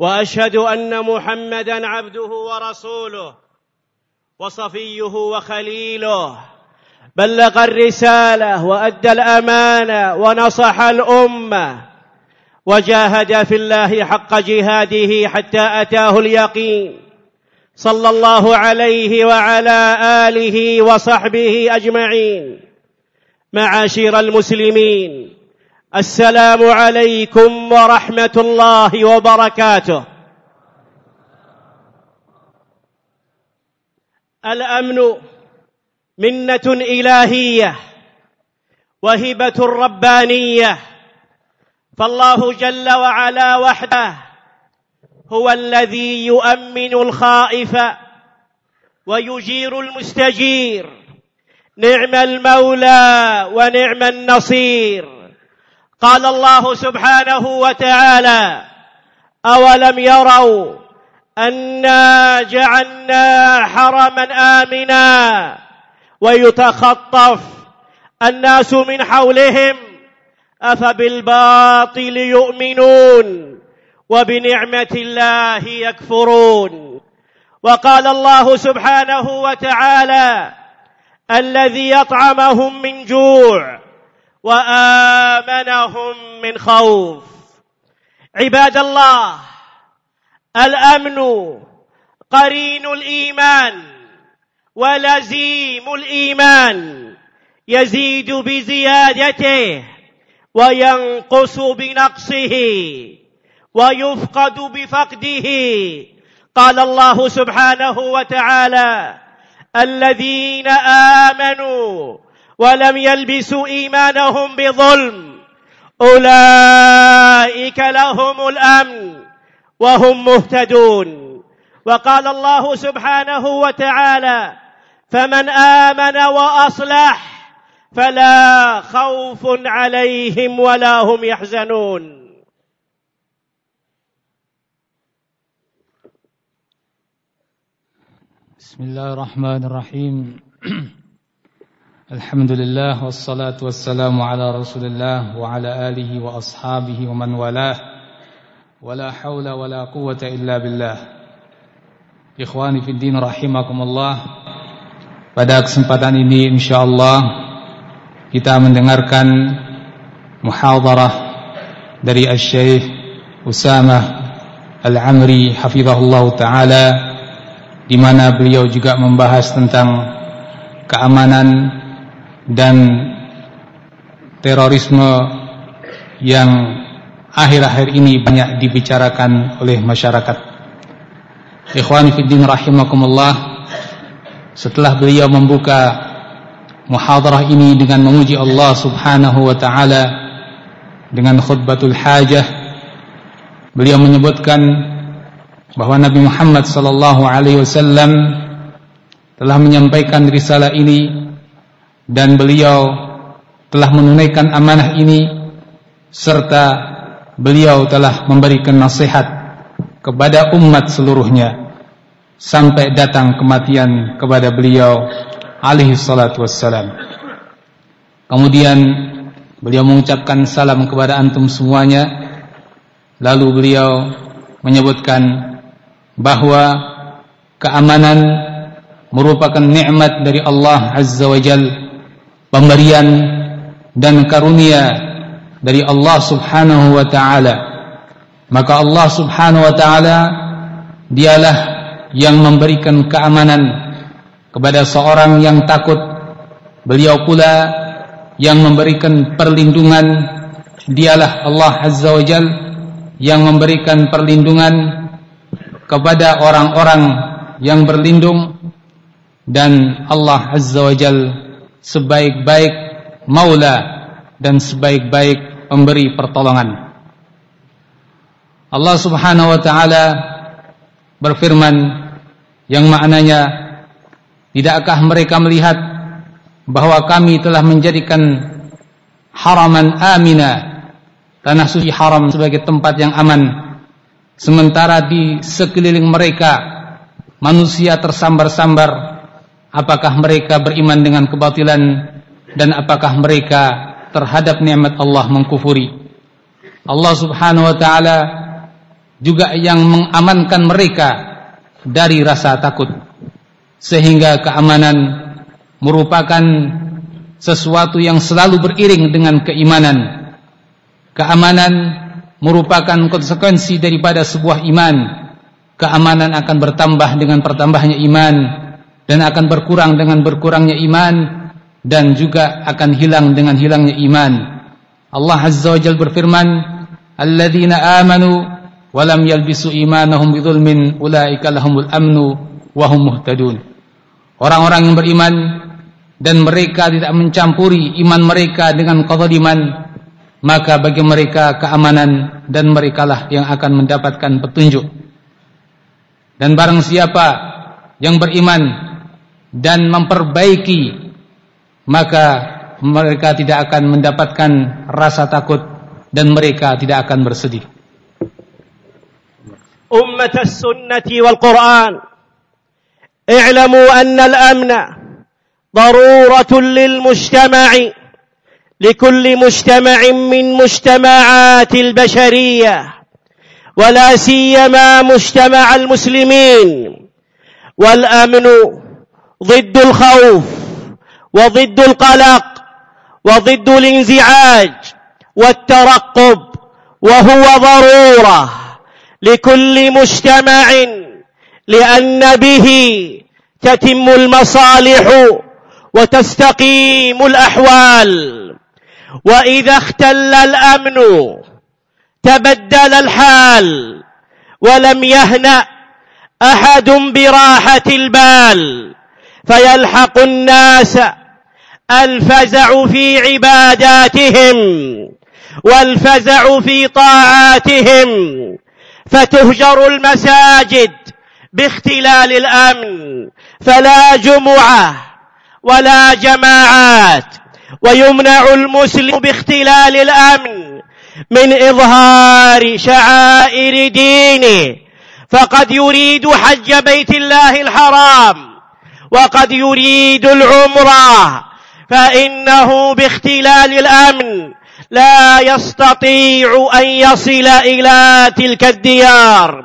وأشهد أن محمدا عبده ورسوله وصفيه وخليله بلغ الرسالة وأدى الأمانة ونصح الأمة وجاهد في الله حق جهاده حتى أتاه اليقين. صلى الله عليه وعلى آله وصحبه أجمعين. معاشر المسلمين السلام عليكم ورحمة الله وبركاته. الأمن منة إلهية وهبة ربانية. فالله جل وعلا وحده هو الذي يؤمن الخائف ويجير المستجير. نعم المولى ونعم النصير. قال الله سبحانه وتعالى أولم يروا أنا جعلنا حرما آمنا ويتخطف الناس من حولهم أفبالباطل يؤمنون وبنعمة الله يكفرون. وقال الله سبحانه وتعالى الذي يطعمهم من جوع وآمنهم من خوف. عباد الله الأمن قرين الإيمان ولزيم الإيمان يزيد بزيادته وينقص بنقصه ويفقد بفقده. قال الله سبحانه وتعالى الذين آمنوا ولم يلبسوا إيمانهم بظلم. أولئك لهم الأمن وهم مهتدون. وقال الله سبحانه وتعالى فمن آمن وأصلح فلا خوف عليهم ولا هم يحزنون. بسم الله الرحمن الرحيم. الحمد لله والصلاة والسلام على رسول الله وعلى آله وأصحابه ومن والاه ولا حول ولا قوة إلا بالله Ikhwani fi din rahimakumullah Pada kesempatan ini insyaallah kita mendengarkan muhadarah dari Asy-Syaikh Usamah Al-Amri hafizahullah taala di mana beliau juga membahas tentang keamanan dan terorisme yang akhir-akhir ini banyak dibicarakan oleh masyarakat. Ikhwani fiddin rahimakumullah. Setelah beliau membuka muhadarah ini dengan memuji Allah Subhanahu wa taala dengan khutbatul hajah, beliau menyebutkan bahwa Nabi Muhammad sallallahu alaihi wasallam telah menyampaikan risalah ini dan beliau telah menunaikan amanah ini serta beliau telah memberikan nasihat kepada umat seluruhnya sampai datang kematian kepada beliau alaihi salatu wassalam. Kemudian beliau mengucapkan salam kepada antum semuanya. Lalu beliau menyebutkan bahwa keamanan merupakan nikmat dari Allah azza wajalla pemberian dan karunia dari Allah Subhanahu wa taala. Maka Allah Subhanahu wa taala dialah yang memberikan keamanan kepada seorang yang takut. Beliau pula yang memberikan perlindungan. Dialah Allah Azza wa Jal yang memberikan perlindungan kepada orang-orang yang berlindung. Dan Allah Azza wa Jalla sebaik-baik maula dan sebaik-baik pemberi pertolongan. Allah Subhanahu wa taala berfirman yang maknanya tidakkah mereka melihat bahwa kami telah menjadikan haraman amina tanah suci haram sebagai tempat yang aman sementara di sekeliling mereka manusia tersambar-sambar apakah mereka beriman dengan kebatilan? Dan apakah mereka terhadap nikmat Allah mengkufuri? Allah Subhanahu wa taala juga yang mengamankan mereka dari rasa takut. Sehingga keamanan merupakan sesuatu yang selalu beriring dengan keimanan. Keamanan merupakan konsekuensi daripada sebuah iman. Keamanan akan bertambah dengan bertambahnya iman dan akan berkurang dengan berkurangnya iman dan juga akan hilang dengan hilangnya iman Allah Azza wa Jalla berfirman alladzina amanu walam yalbisu imanahum bidzulmin ulaika lahumul amnu wa hum muhtadun. Orang-orang yang beriman dan mereka tidak mencampuri iman mereka dengan kezaliman, maka bagi mereka keamanan dan merekalah yang akan mendapatkan petunjuk. Dan barang siapa yang beriman dan memperbaiki maka mereka tidak akan mendapatkan rasa takut dan mereka tidak akan bersedih. أمة السنة والقرآن اعلموا أن الأمن ضرورة للمجتمع لكل مجتمع من مجتمعات البشرية ولا سيما مجتمع المسلمين والأمن ضد الخوف وضد القلق وضد الانزعاج والترقب وهو ضرورة لكل مجتمع لأن به تتم المصالح وتستقيم الأحوال. وإذا اختل الأمن تبدل الحال ولم يهنأ أحد براحة البال. فيلحق الناس الفزع في عباداتهم والفزع في طاعاتهم فتهجر المساجد باختلال الأمن فلا جمعة ولا جماعات ويمنع المسلم باختلال الأمن من إظهار شعائر دينه فقد يريد حج بيت الله الحرام. وقد يريد العمره فإنه باختلال الأمن لا يستطيع أن يصل إلى تلك الديار.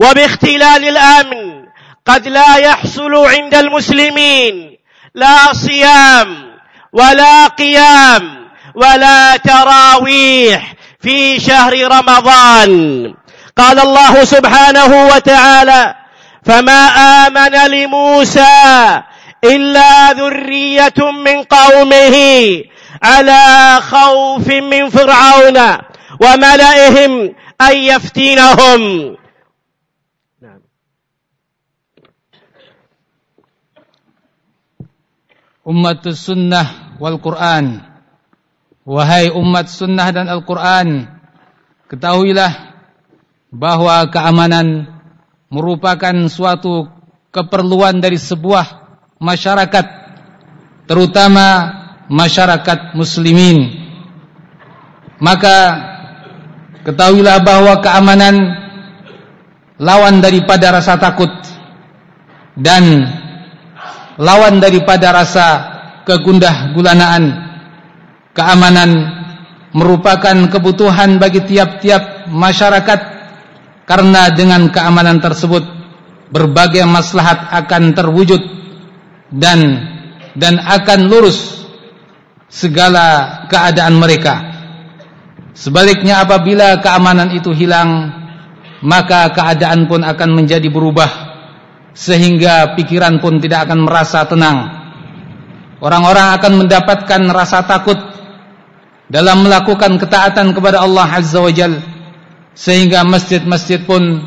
وباختلال الأمن قد لا يحصل عند المسلمين لا صيام ولا قيام ولا تراويح في شهر رمضان. قال الله سبحانه وتعالى فما آمن لموسى إلا ذرية من قومه على خوف من فرعون وملئهم أن يفتينهم نعم. أمة السنة والقرآن. Wahai أمة السنة dan Al-Quran, ketahuilah bahwa keamanan merupakan suatu keperluan dari sebuah masyarakat Terutama masyarakat muslimin. Maka ketahuilah bahwa keamanan lawan daripada rasa takut dan lawan daripada rasa kegundah gulanaan keamanan merupakan kebutuhan bagi tiap-tiap masyarakat karena dengan keamanan tersebut berbagai maslahat akan terwujud dan dan akan lurus segala keadaan mereka. Sebaliknya apabila keamanan itu hilang, maka keadaan pun akan menjadi berubah sehingga pikiran pun tidak akan merasa tenang. Orang-orang akan mendapatkan rasa takut dalam melakukan ketaatan kepada Allah Azza wa Jal sehingga masjid-masjid pun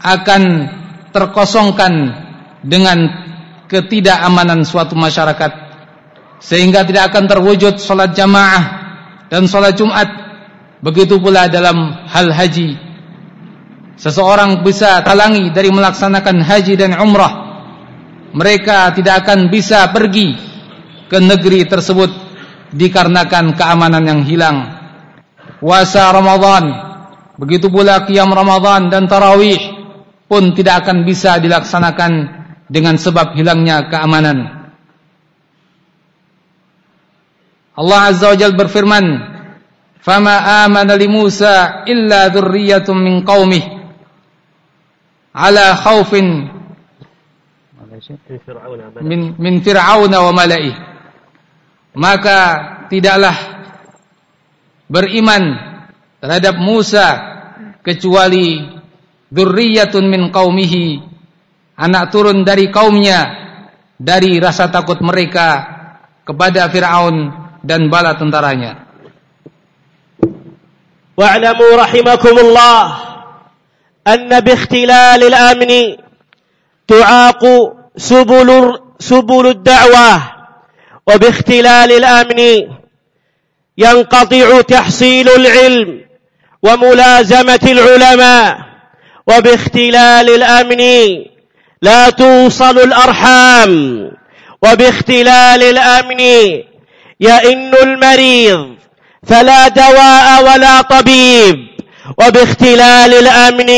akan terkosongkan dengan ketidakamanan suatu masyarakat. Sehingga tidak akan terwujud salat jamaah dan salat Jumat. Begitu pula dalam hal haji. Seseorang bisa talangi dari melaksanakan haji dan umrah. Mereka tidak akan bisa pergi ke negeri tersebut dikarenakan keamanan yang hilang. Puasa Ramadan begitu pula qiyam Ramadan dan tarawih pun tidak akan bisa dilaksanakan dengan sebab hilangnya keamanan. Allah Azza wa Jalla berfirman fama amana li Musa illa dzurriyyatun min qaumihi ala khaufin min min fir'auna wa mala'i maka tidaklah beriman terhadap Musa kecuali dzurriyyatun min qaumihi anak turun dari kaumnya dari rasa takut mereka kepada Firaun dan bala tentaranya wa'lamu rahimakumullah anna bi ikhtilal al-amni tu'aqu subul subul ad-da'wah wa bi ikhtilal al-amni yanqati'u tahsilul ilm. وملازمة العلماء وباختلال الأمن لا توصل الأرحام وباختلال الأمن يئن المريض فلا دواء ولا طبيب وباختلال الأمن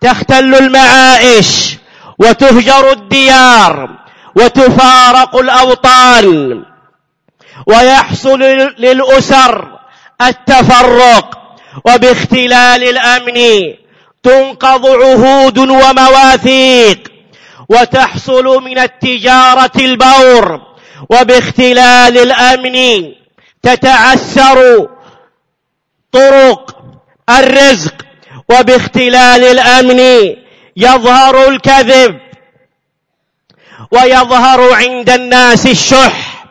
تختل المعائش وتهجر الديار وتفارق الأوطان ويحصل للأسر التفرق وباختلال الأمن تنقض عهود ومواثيق وتحصل من التجارة البور وباختلال الأمن تتعسر طرق الرزق وباختلال الأمن يظهر الكذب ويظهر عند الناس الشح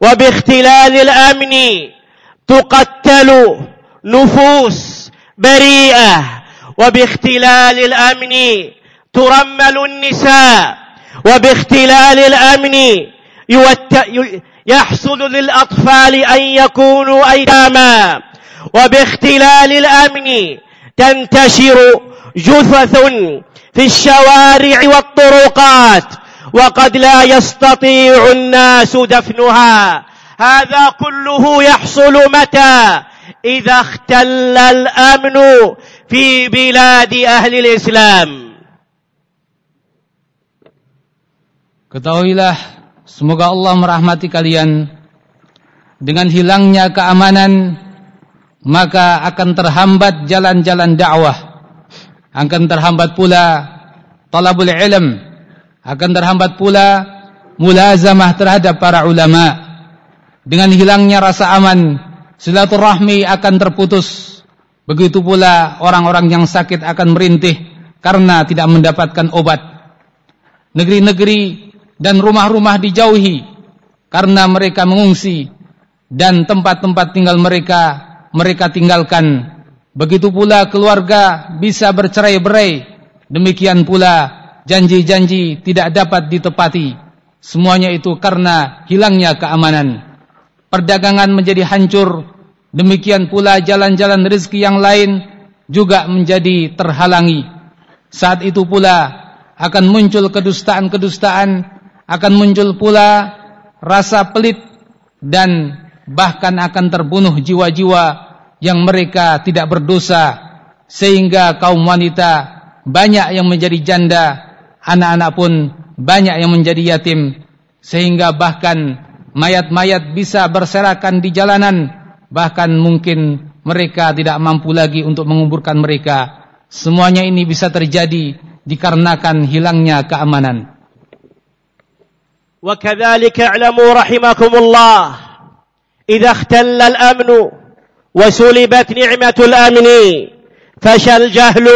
وباختلال الأمن تقتل نفوس بريئة وباختلال الأمن ترمل النساء وباختلال الأمن يحصل للأطفال أن يكونوا أيتاما وباختلال الأمن تنتشر جثث في الشوارع والطرقات وقد لا يستطيع الناس دفنها. هذا كله يحصل متى؟ اذا اختل الامن في بلاد اهل الاسلام Ketahuilah semoga Allah merahmati kalian dengan hilangnya keamanan maka akan terhambat jalan-jalan dakwah akan terhambat pula talabul ilm akan terhambat pula mulazamah terhadap para ulama dengan hilangnya rasa aman silaturahmi akan terputus begitu pula orang-orang yang sakit akan merintih karena tidak mendapatkan obat negeri-negeri dan rumah-rumah dijauhi karena mereka mengungsi dan tempat-tempat tinggal mereka mereka tinggalkan. Begitu pula keluarga bisa bercerai-berai. Demikian pula janji-janji tidak dapat ditepati. Semuanya itu karena hilangnya keamanan. Perdagangan menjadi hancur. Demikian pula jalan-jalan rezeki yang lain juga menjadi terhalangi. Saat itu pula akan muncul kedustaan-kedustaan, akan muncul pula rasa pelit dan bahkan akan terbunuh jiwa-jiwa yang mereka tidak berdosa sehingga kaum wanita banyak yang menjadi janda, anak-anak pun banyak yang menjadi yatim sehingga bahkan mayat-mayat bisa berserakan di jalanan bahkan mungkin mereka tidak mampu lagi untuk menguburkan mereka semuanya ini bisa terjadi dikarenakan hilangnya keamanan وكذلك اعلموا رحمكم الله إذا اختل الأمن وسلبت نعمة الأمن فشى الجهل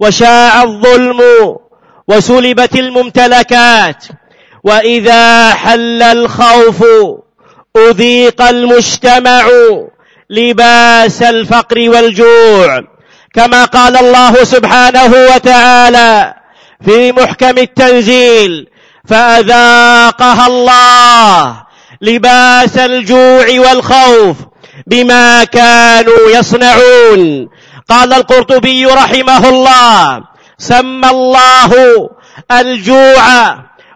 وشاع الظلم وسلبت الممتلكات وإذا حل الخوف أذيق المجتمع لباس الفقر والجوع. كما قال الله سبحانه وتعالى في محكم التنزيل فأذاقها الله لباس الجوع والخوف بما كانوا يصنعون. قال القرطبي رحمه الله سمى الله الجوع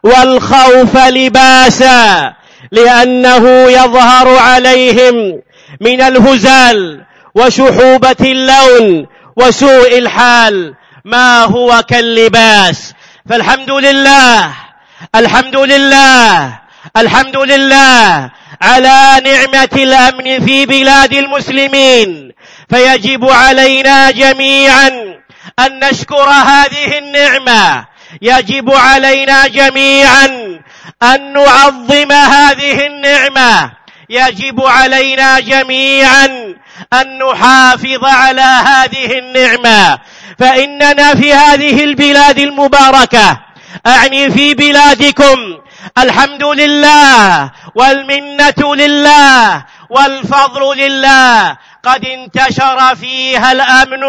والخوف لباسا لأنه يظهر عليهم من الهزال وشحوبة اللون وسوء الحال. ما هو كاللباس؟ فالحمد لله الحمد لله الحمد لله على نعمة الأمن في بلاد المسلمين. فيجب علينا جميعا أن نشكر هذه النعمة يجب علينا جميعا أن نعظم هذه النعمة. يجب علينا جميعا أن نحافظ على هذه النعمة. فإننا في هذه البلاد المباركة. أعني في بلادكم. الحمد لله والمنة لله والفضل لله. قد انتشر فيها الأمن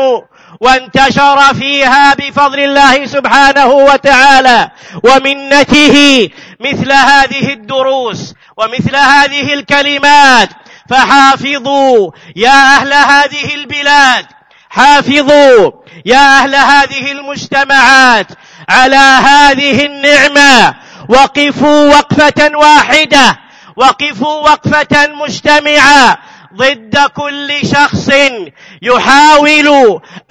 وانتشر فيها بفضل الله سبحانه وتعالى. ومنته مثل هذه الدروس ومثل هذه الكلمات فحافظوا يا أهل هذه البلاد. حافظوا يا أهل هذه المجتمعات على هذه النعمة. وقفوا وقفة واحدة. وقفوا وقفة مجتمعة. ضد كل شخص يحاول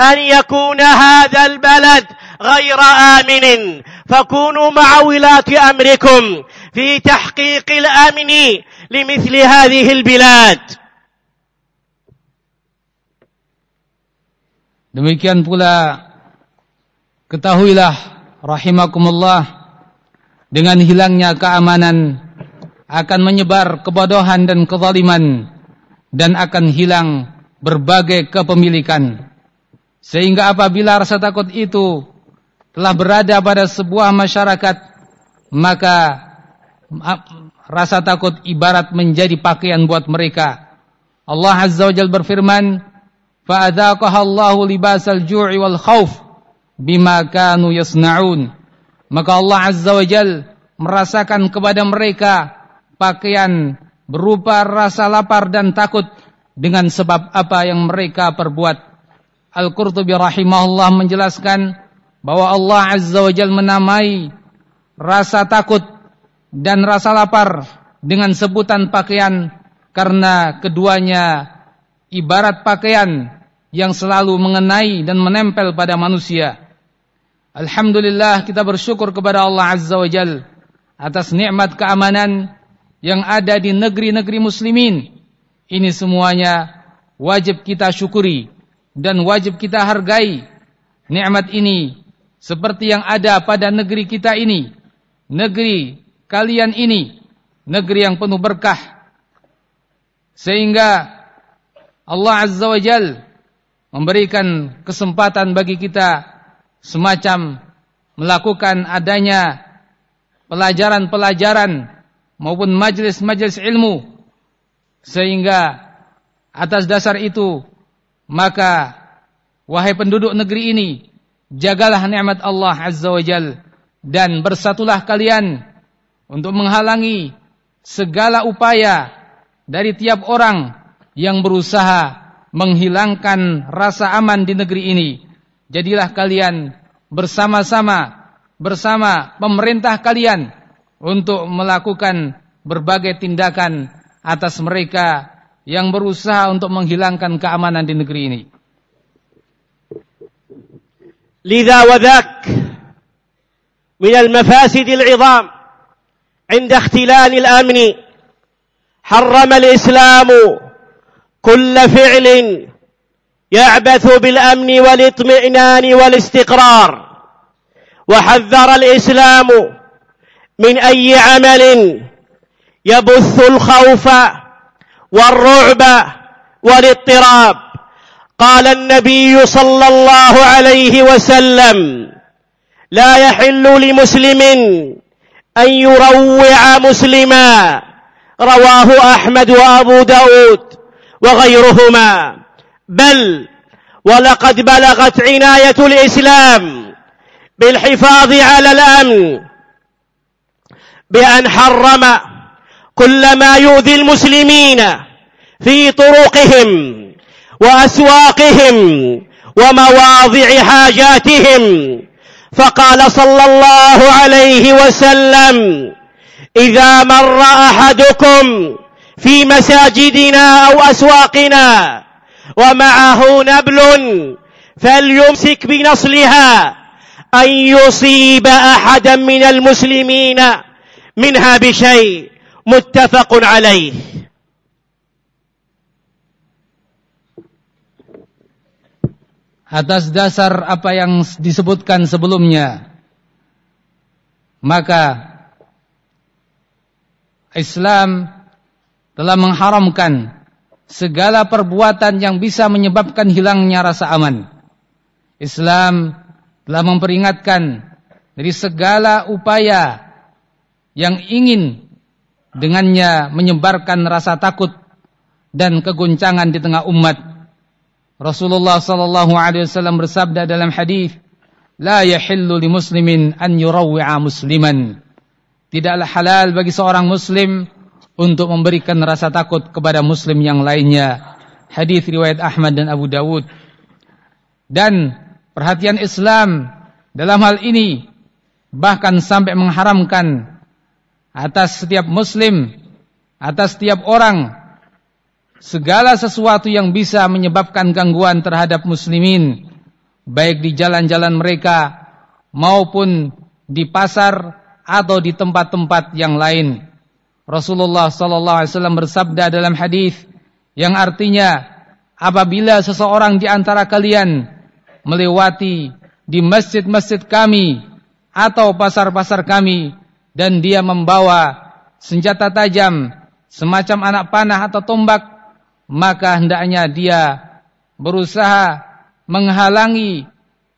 أن يكون هذا البلد غير آمن فكونوا مع ولاة أمركم في تحقيق الأمن لمثل هذه البلاد Demikian pula ketahuilah rahimakumullah dengan hilangnya keamanan akan menyebar kebodohan dan kezaliman dan akan hilang berbagai kepemilikan. Sehingga apabila rasa takut itu telah berada pada sebuah masyarakat maka rasa takut ibarat menjadi pakaian buat mereka. Allah Azza wa Jalla berfirman Allahu libasal ju'i wal khauf bima kanu yasna'un. Maka Allah Azza wa Jal merasakan kepada mereka pakaian berupa rasa lapar dan takut dengan sebab apa yang mereka perbuat. Al-Qurtubi rahimahullah menjelaskan bahwa Allah Azza wa Jal menamai rasa takut dan rasa lapar dengan sebutan pakaian karena keduanya ibarat pakaian yang selalu mengenai dan menempel pada manusia. Alhamdulillah kita bersyukur kepada Allah Azza wa Jal atas nikmat keamanan yang ada di negeri-negeri muslimin. Ini semuanya wajib kita syukuri dan wajib kita hargai nikmat ini seperti yang ada pada negeri kita ini, negeri kalian ini, negeri yang penuh berkah. Sehingga Allah Azza wa memberikan kesempatan bagi kita semacam melakukan adanya pelajaran-pelajaran maupun majelis-majelis ilmu. Sehingga atas dasar itu maka wahai penduduk negeri ini jagalah nikmat Allah Azza wa Jal dan bersatulah kalian untuk menghalangi segala upaya dari tiap orang yang berusaha menghilangkan rasa aman di negeri ini. Jadilah kalian bersama-sama bersama pemerintah kalian untuk melakukan berbagai tindakan atas mereka yang berusaha untuk menghilangkan keamanan di negeri ini. لذا وذاك من المفاسد العظام عند اختلال الامن حرم الاسلام كل فعل يعبث بالامن والاطمئنان والاستقرار وحذر الاسلام من أي عمل يبث الخوف والرعب والاضطراب. قال النبي صلى الله عليه وسلم لا يحل لمسلم أن يروع مسلما. رواه أحمد وأبو داود وغيرهما. بل ولقد بلغت عناية الإسلام بالحفاظ على الأمن بأن حرم كل ما يؤذي المسلمين في طرقهم وأسواقهم ومواضع حاجاتهم. فقال صلى الله عليه وسلم إذا مر أحدكم في مساجدنا أو أسواقنا ومعه نبل فليمسك بنصلها أن يصيب أحدا من المسلمين minha bisyai. Atas dasar apa yang disebutkan sebelumnya, maka Islam telah mengharamkan segala perbuatan yang bisa menyebabkan hilangnya rasa aman. Islam telah memperingatkan dari segala upaya yang ingin dengannya menyebarkan rasa takut dan keguncangan di tengah umat Rasulullah sallallahu alaihi wasallam bersabda dalam hadis, "La yahillu li muslimin an yurawwi'a musliman." Tidaklah halal bagi seorang muslim untuk memberikan rasa takut kepada muslim yang lainnya. Hadis riwayat Ahmad dan Abu Dawud. Dan perhatian Islam dalam hal ini bahkan sampai mengharamkan atas setiap muslim, atas setiap orang segala sesuatu yang bisa menyebabkan gangguan terhadap muslimin baik di jalan-jalan mereka maupun di pasar atau di tempat-tempat yang lain. Rasulullah sallallahu alaihi wasallam bersabda dalam hadis yang artinya apabila seseorang di antara kalian melewati di masjid-masjid kami atau pasar-pasar kami dan dia membawa senjata tajam semacam anak panah atau tombak maka hendaknya dia berusaha menghalangi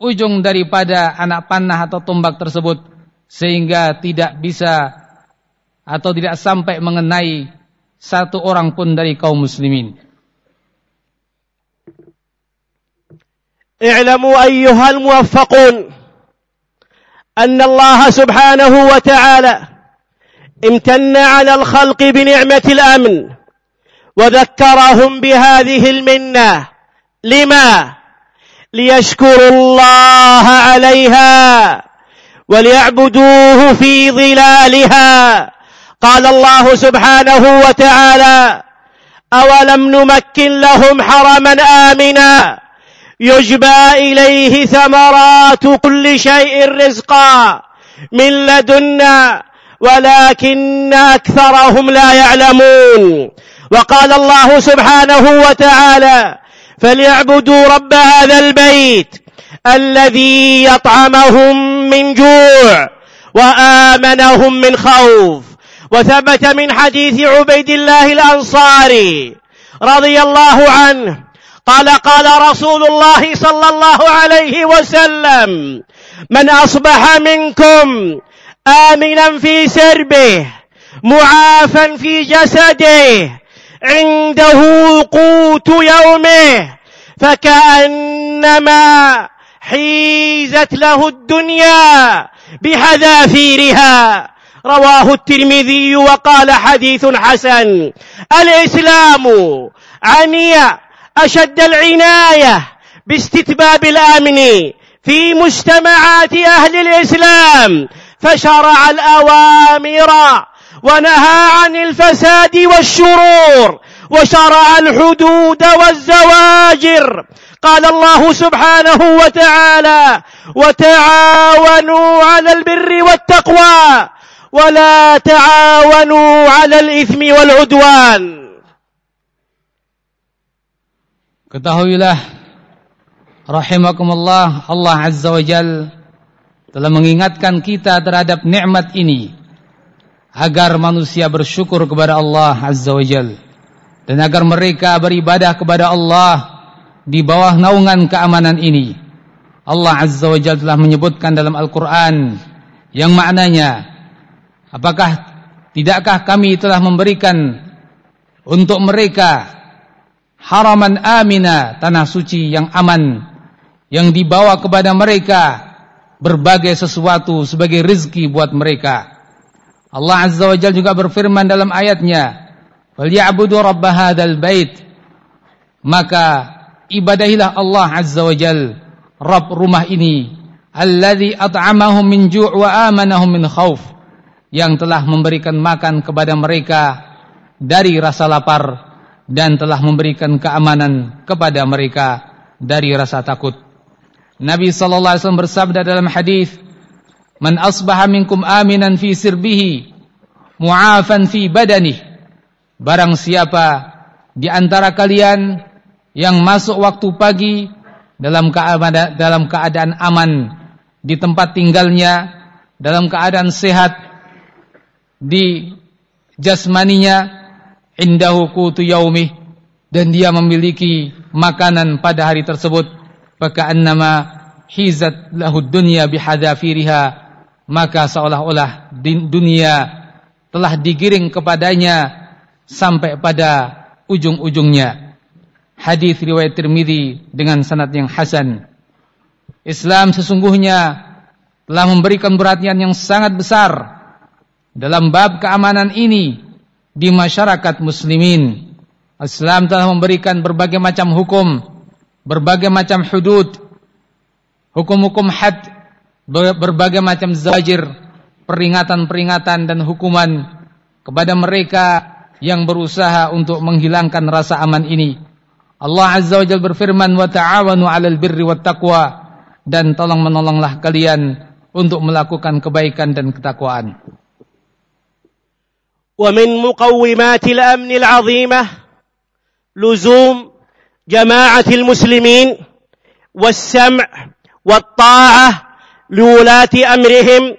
ujung daripada anak panah atau tombak tersebut sehingga tidak bisa atau tidak sampai mengenai satu orang pun dari kaum muslimin. I'lamu ayyuhal muwaffaqun أن الله سبحانه وتعالى امتن على الخلق بنعمة الأمن وذكرهم بهذه المنة. لما؟ ليشكروا الله عليها وليعبدوه في ظلالها. قال الله سبحانه وتعالى أولم نمكن لهم حرما آمنا؟ يجبى إليه ثمرات كل شيء رزقا من لدنا ولكن أكثرهم لا يعلمون. وقال الله سبحانه وتعالى فليعبدوا رب هذا البيت الذي يطعمهم من جوع وآمنهم من خوف. وثبت من حديث عبيد الله الأنصاري رضي الله عنه قال قال رسول الله صلى الله عليه وسلم من أصبح منكم آمنا في سربه معافا في جسده عنده قوت يومه فكأنما حيزت له الدنيا بحذافيرها. رواه الترمذي وقال حديث حسن الإسلام عني أشد العناية باستتباب الأمن في مجتمعات أهل الإسلام فشرع الأوامر ونهى عن الفساد والشرور وشرع الحدود والزواجر. قال الله سبحانه وتعالى وتعاونوا على البر والتقوى ولا تعاونوا على الإثم والعدوان. Ketahuilah rahimakumullah Allah Azza wa Jal telah mengingatkan kita terhadap nikmat ini agar manusia bersyukur kepada Allah Azza wa Jal dan agar mereka beribadah kepada Allah di bawah naungan keamanan ini. Allah Azza wa Jalla telah menyebutkan dalam Al-Qur'an yang maknanya apakah tidakkah kami telah memberikan untuk mereka haraman amina tanah suci yang aman yang dibawa kepada mereka berbagai sesuatu sebagai rizki buat mereka Allah Azza wa Jalla juga berfirman dalam ayatnya, "Falyabudu rabb hadzal bait." Maka ibadahilah Allah Azza wa Jal Rabb rumah ini alladzi at'amahum min ju' wa amanahum min khauf yang telah memberikan makan kepada mereka dari rasa lapar dan telah memberikan keamanan kepada mereka dari rasa takut. Nabi sallallahu alaihi wasallam bersabda dalam hadis, "Man asbaha minkum aminan fi sirbihi, mu'afan fi badanihi." Barang siapa di antara kalian yang masuk waktu pagi dalam keadaan dalam keadaan aman di tempat tinggalnya, dalam keadaan sehat di jasmaninya, indahu qutu yaumih dan dia memiliki makanan pada hari tersebut. Faka'annama hizat lahu dunya bihadafiriha. Maka seolah-olah dunia telah digiring kepadanya sampai pada ujung-ujungnya. Hadis riwayat Tirmizi dengan sanad yang hasan. Islam sesungguhnya telah memberikan perhatian yang sangat besar dalam bab keamanan ini di masyarakat muslimin. Islam telah memberikan berbagai macam hukum, berbagai macam hudud, hukum-hukum had, berbagai macam zajir, peringatan-peringatan dan hukuman kepada mereka yang berusaha untuk menghilangkan rasa aman ini. Allah Azza wa Jalla berfirman wa ta'awanu 'alal birri wat taqwa dan tolong menolonglah kalian untuk melakukan kebaikan dan ketakwaan. ومن مقومات الأمن العظيمة لزوم جماعة المسلمين والسمع والطاعة لولاة أمرهم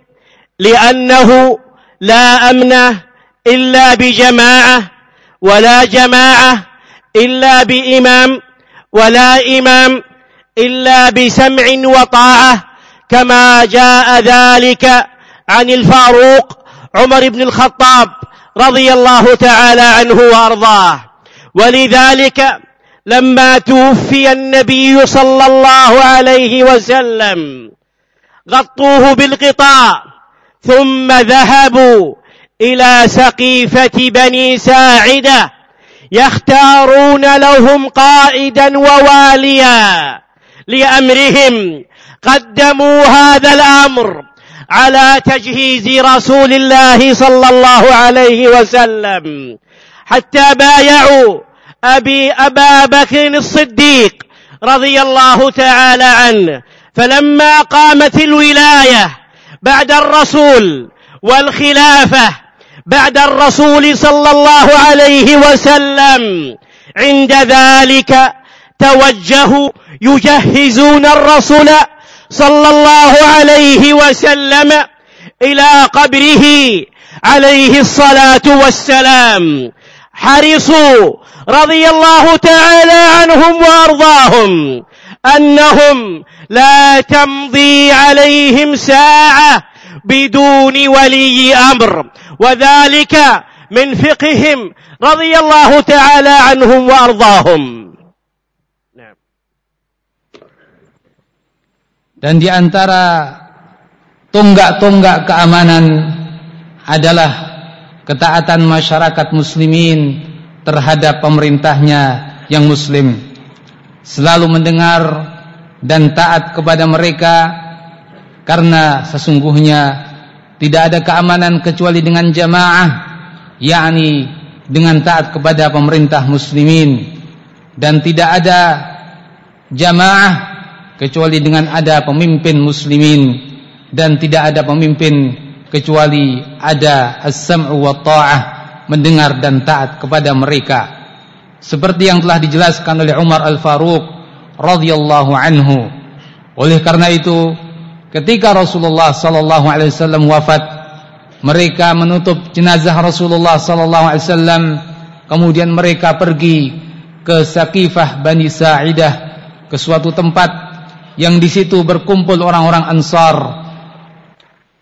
لأنه لا أمن إلا بجماعة ولا جماعة إلا بإمام ولا إمام إلا بسمع وطاعة كما جاء ذلك عن الفاروق عمر بن الخطاب رضي الله تعالى عنه وأرضاه. ولذلك لما توفي النبي صلى الله عليه وسلم غطوه بالغطاء ثم ذهبوا إلى سقيفة بني ساعدة يختارون لهم قائدا وواليا لأمرهم قدموا هذا الأمر. على تجهيز رسول الله صلى الله عليه وسلم. حتى بايعوا أبي أبا بكر الصديق رضي الله تعالى عنه. فلما قامت الولاية بعد الرسول والخلافة بعد الرسول صلى الله عليه وسلم عند ذلك توجهوا يجهزون الرسول صلى الله عليه وسلم إلى قبره عليه الصلاة والسلام. حرصوا رضي الله تعالى عنهم وأرضاهم أنهم لا تمضي عليهم ساعة بدون ولي أمر وذلك من فقههم رضي الله تعالى عنهم وأرضاهم. Dan di antara tonggak-tonggak keamanan adalah ketaatan masyarakat muslimin terhadap pemerintahnya yang muslim. Selalu mendengar dan taat kepada mereka karena sesungguhnya tidak ada keamanan kecuali dengan jamaah yakni dengan taat kepada pemerintah muslimin dan tidak ada jamaah kecuali dengan ada pemimpin muslimin dan tidak ada pemimpin kecuali ada as-sam'u wa ta'ah mendengar dan taat kepada mereka. Seperti yang telah dijelaskan oleh Umar Al-Faruq radhiyallahu anhu. Oleh karena itu ketika Rasulullah sallallahu alaihi wasallam wafat mereka menutup jenazah Rasulullah sallallahu alaihi wasallam. Kemudian mereka pergi ke Saqifah Bani Sa'idah ke suatu tempat yang di situ berkumpul orang-orang Ansar.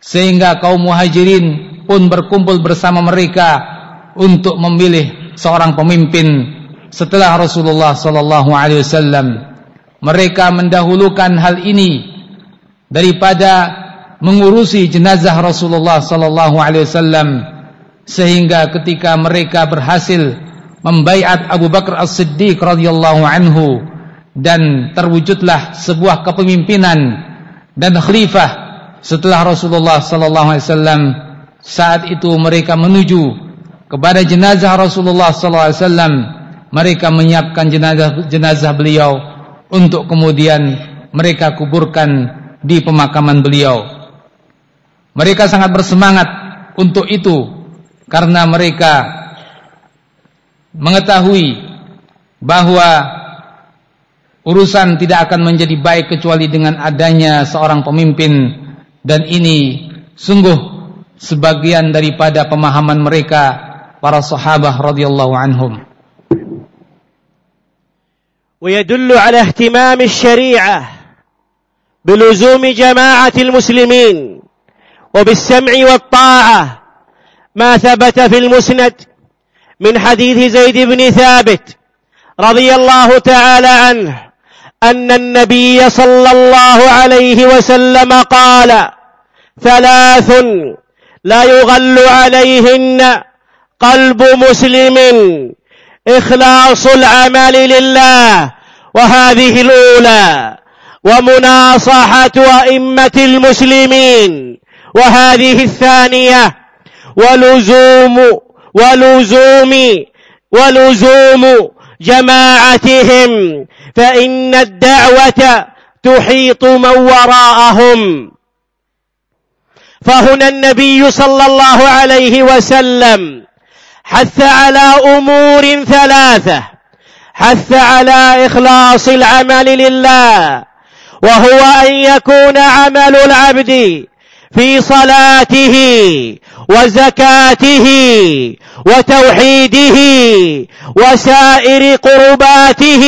Sehingga kaum Muhajirin pun berkumpul bersama mereka untuk memilih seorang pemimpin. Setelah Rasulullah sallallahu alaihi wasallam mereka mendahulukan hal ini daripada mengurusi jenazah Rasulullah sallallahu alaihi wasallam sehingga ketika mereka berhasil membaiat Abu Bakar As-Siddiq radhiyallahu anhu dan terwujudlah sebuah kepemimpinan dan khalifah setelah Rasulullah sallallahu alaihi wasallam. Saat itu mereka menuju kepada jenazah Rasulullah sallallahu alaihi wasallam. Mereka menyiapkan jenazah jenazah beliau untuk kemudian mereka kuburkan di pemakaman beliau. Mereka sangat bersemangat untuk itu karena mereka mengetahui bahwa urusan tidak akan menjadi baik kecuali dengan adanya seorang pemimpin dan ini sungguh sebagian daripada pemahaman mereka para sahabat radhiyallahu anhum ويدل على اهتمام الشريعة بلزوم جماعة المسلمين وبالسمع والطاعة ما ثبت في المسند من حديث زيد بن ثابت رضي الله تعالى عنه أن النبي صلى الله عليه وسلم قال ثلاث لا يغل عليهن قلب مسلم. إخلاص العمل لله وهذه الأولى. ومناصحة أئمة المسلمين. وهذه الثانية ولزوم ولزوم ولزوم جماعتهم فإن الدعوة تحيط من وراءهم. فهنا النبي صلى الله عليه وسلم حث على أمور ثلاثة. حث على إخلاص العمل لله وهو أن يكون عمل العبد في صلاته وزكاته وتوحيده وسائر قرباته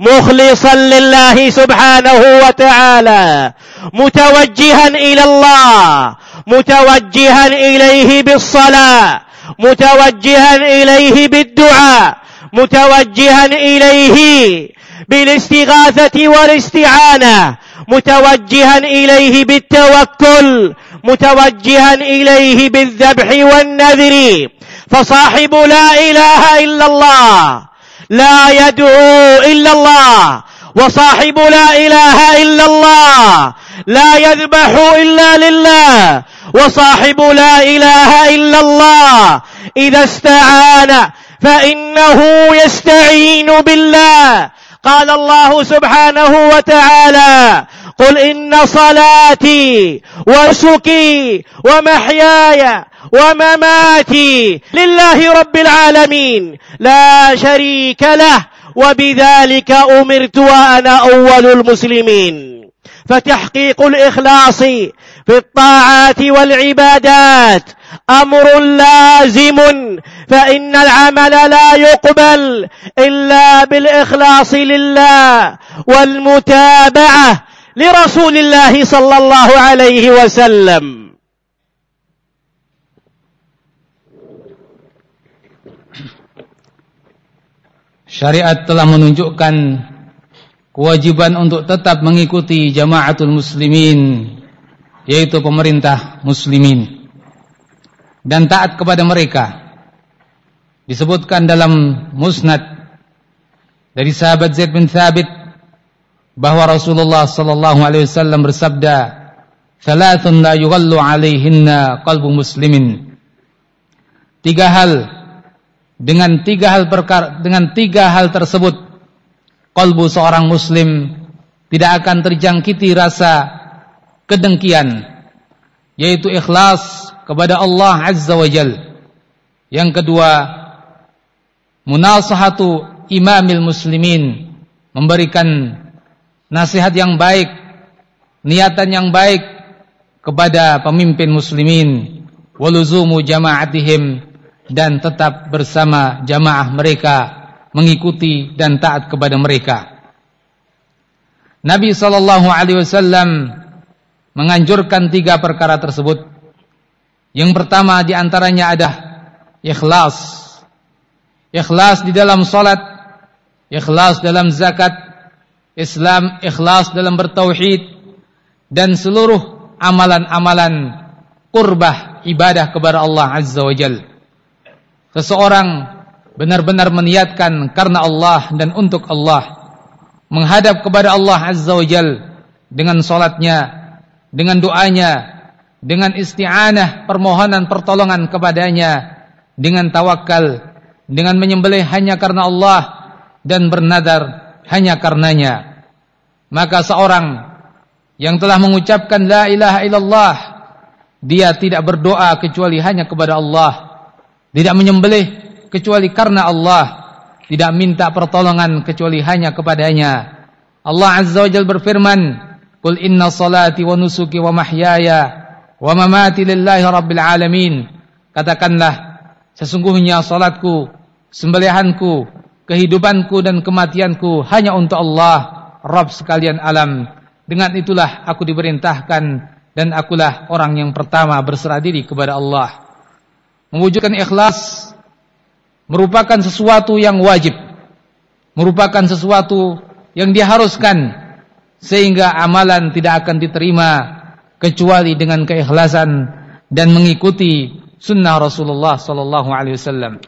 مخلصا لله سبحانه وتعالى متوجها إلى الله متوجها إليه بالصلاة متوجها إليه بالدعاء متوجها إليه بالاستغاثة والاستعانة متوجها إليه بالتوكل متوجها إليه بالذبح والنذر. فصاحب لا إله إلا الله لا يدعو إلا الله. وصاحب لا إله إلا الله لا يذبح إلا لله. وصاحب لا إله إلا الله إذا استعان فإنه يستعين بالله. قال الله سبحانه وتعالى قل إن صلاتي ونسكي ومحياي ومماتي لله رب العالمين لا شريك له وبذلك أمرت وأنا أول المسلمين فتحقيق الإخلاص في الطاعات والعبادات أمر لازم فإن العمل لا يقبل إلا بالإخلاص لله والمتابعة لرسول الله صلى الله عليه وسلم. Syariat telah menunjukkan kewajiban untuk tetap mengikuti jamaatul muslimin. Yaitu pemerintah muslimin dan taat kepada mereka disebutkan dalam musnad dari sahabat Zaid bin Thabit bahwa Rasulullah sallallahu alaihi wasallam bersabda, "Salatun la yughallu 'alaihinna qalbu muslimin." Tiga hal dengan tiga hal perkara dengan tiga hal tersebut kalbu seorang muslim tidak akan terjangkiti rasa kedengkian yaitu ikhlas kepada Allah Azza wa Jal. Yang kedua, munasahatu imamil muslimin, memberikan nasihat yang baik, niatan yang baik kepada pemimpin muslimin, waluzumu jama'atihim dan tetap bersama jamaah mereka, mengikuti dan taat kepada mereka. Nabi sallallahu alaihi wasallam menganjurkan tiga perkara tersebut. Yang pertama di antaranya ada ikhlas. Ikhlas di dalam salat, ikhlas dalam zakat, Islam ikhlas dalam bertauhid dan seluruh amalan-amalan kurbah ibadah kepada Allah Azza wa Jal. Seseorang benar-benar meniatkan karena Allah dan untuk Allah. menghadap kepada Allah Azza wa Jal dengan solatnya, dengan doanya, dengan isti'anah, permohonan pertolongan kepadanya, dengan tawakal, dengan menyembelih hanya karena Allah dan bernadar hanya karenanya. Maka seorang yang telah mengucapkan la ilaha illallah, dia tidak berdoa kecuali hanya kepada Allah, tidak menyembelih kecuali karena Allah, tidak minta pertolongan kecuali hanya kepadanya. Allah Azza wa Jalla berfirman, "Qul inna salati wa nusuki wa mahyaya wa mamati lillahi rabbil alamin." Katakanlah, sesungguhnya salatku, sembelihanku, kehidupanku dan kematianku hanya untuk Allah, Rabb sekalian alam. Dengan itulah aku diperintahkan dan akulah orang yang pertama berserah diri kepada Allah. Mewujudkan ikhlas merupakan sesuatu yang wajib, merupakan sesuatu yang diharuskan sehingga amalan tidak akan diterima kecuali dengan keikhlasan dan mengikuti sunnah Rasulullah sallallahu alaihi wasallam.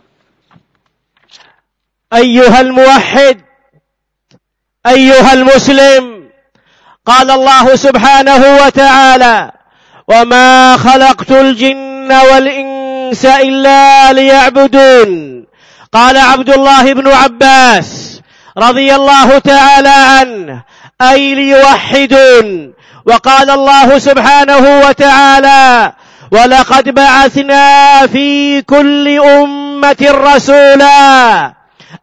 Ayyuhal muwahhid, ayyuhal muslim, qala Allah subhanahu wa ta'ala, "Wa ma khalaqtul jinna wal insa illa liya'budun." Qala Abdullah ibn Abbas radhiyallahu ta'ala anhu أي ليوحدون. وقال الله سبحانه وتعالى ولقد بعثنا في كل أمة رسولا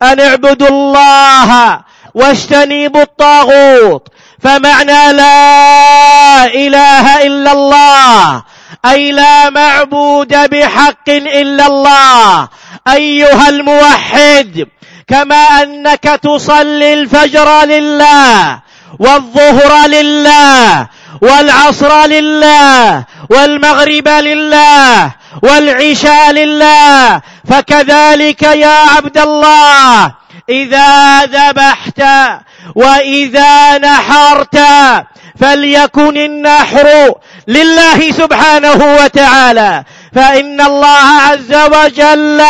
أن اعبدوا الله واجتنبوا الطاغوت. فمعنى لا إله إلا الله أي لا معبود بحق إلا الله أيها الموحد كما أنك تصلي الفجر لله والظهر لله والعصر لله والمغرب لله والعشاء لله. فكذلك يا عبد الله إذا ذبحت وإذا نحرت فليكن النحر لله سبحانه وتعالى. فإن الله عز وجل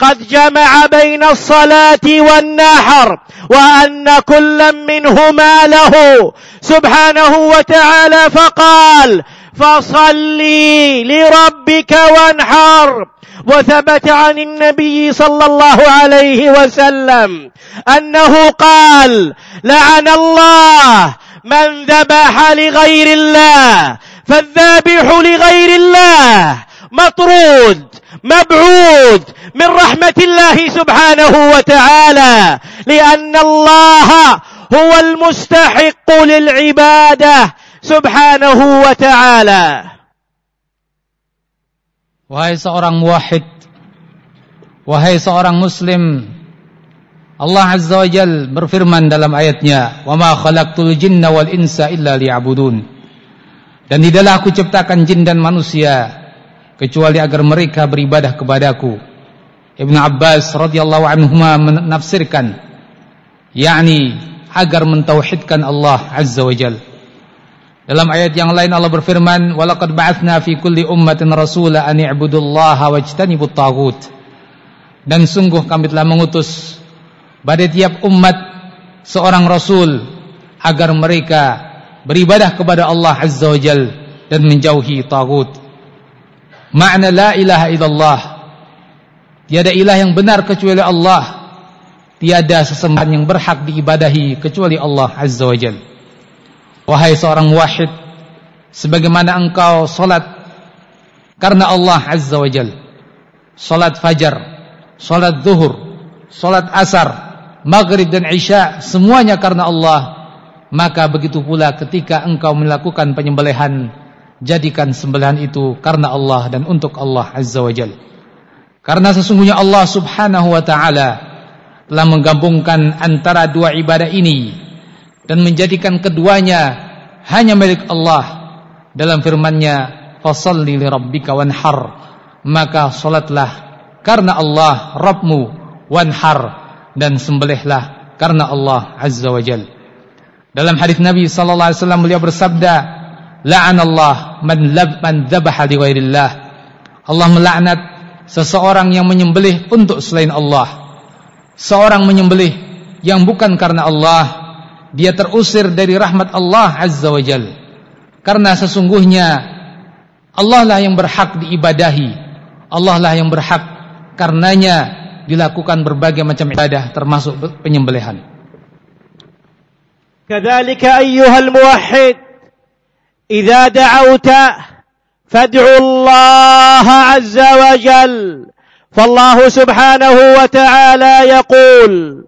قد جمع بين الصلاة والنحر وأن كل منهما له. سبحانه وتعالى فقال فصلي لربك وانحر. وثبت عن النبي صلى الله عليه وسلم أنه قال لعن الله من ذبح لغير الله فالذابح لغير الله مطرود مبعود من رحمة الله سبحانه وتعالى لأن الله هو المستحق للعبادة سبحانه وتعالى Wahai seorang muwahhid Wahai seorang muslim Allah Azza wa Jal berfirman dalam ayatnya Wa ma khalaqtul jinna wal insa illa liya'budun Dan tidaklah aku ciptakan jin dan manusia kecuali agar mereka beribadah kepadaku. Ibn Abbas radhiyallahu anhu menafsirkan yakni agar mentauhidkan Allah azza wa jal. Dalam ayat yang lain Allah berfirman, "Walaqad ba'atsna fi kulli ummatin rasula an i'budullaha wajtanibut taghut." Dan sungguh kami telah mengutus pada tiap umat seorang rasul agar mereka beribadah kepada Allah azza wa jal dan menjauhi tagut. Makna la ilaha illallah. Tiada ilah yang benar kecuali Allah. Tiada sesembahan yang berhak diibadahi kecuali Allah Azza wa Jal. Wahai seorang wahid Sebagaimana engkau solat Karena Allah Azza wa Jal. Solat fajar Solat zuhur Solat asar Maghrib dan isya Semuanya karena Allah. Maka begitu pula ketika engkau melakukan penyembelihan jadikan sembelihan itu karena Allah dan untuk Allah Azza wa Jal. Karena sesungguhnya Allah Subhanahu wa taala telah menggabungkan antara dua ibadah ini dan menjadikan keduanya hanya milik Allah dalam firman-Nya fasalli li rabbika wanhar maka salatlah karena Allah Rabbmu wanhar dan sembelihlah karena Allah Azza wa Jal. Dalam hadis Nabi sallallahu alaihi wasallam beliau bersabda la'anallah man lab man Allah melaknat seseorang yang menyembelih untuk selain Allah. Seorang menyembelih yang bukan karena Allah dia terusir dari rahmat Allah azza wajal karena sesungguhnya Allah lah yang berhak diibadahi. Allah lah yang berhak karenanya dilakukan berbagai macam ibadah termasuk penyembelihan. Kadzalika ayyuhal muwahhid. إذا دعوت فادعوا الله عز وجل. فالله سبحانه وتعالى يقول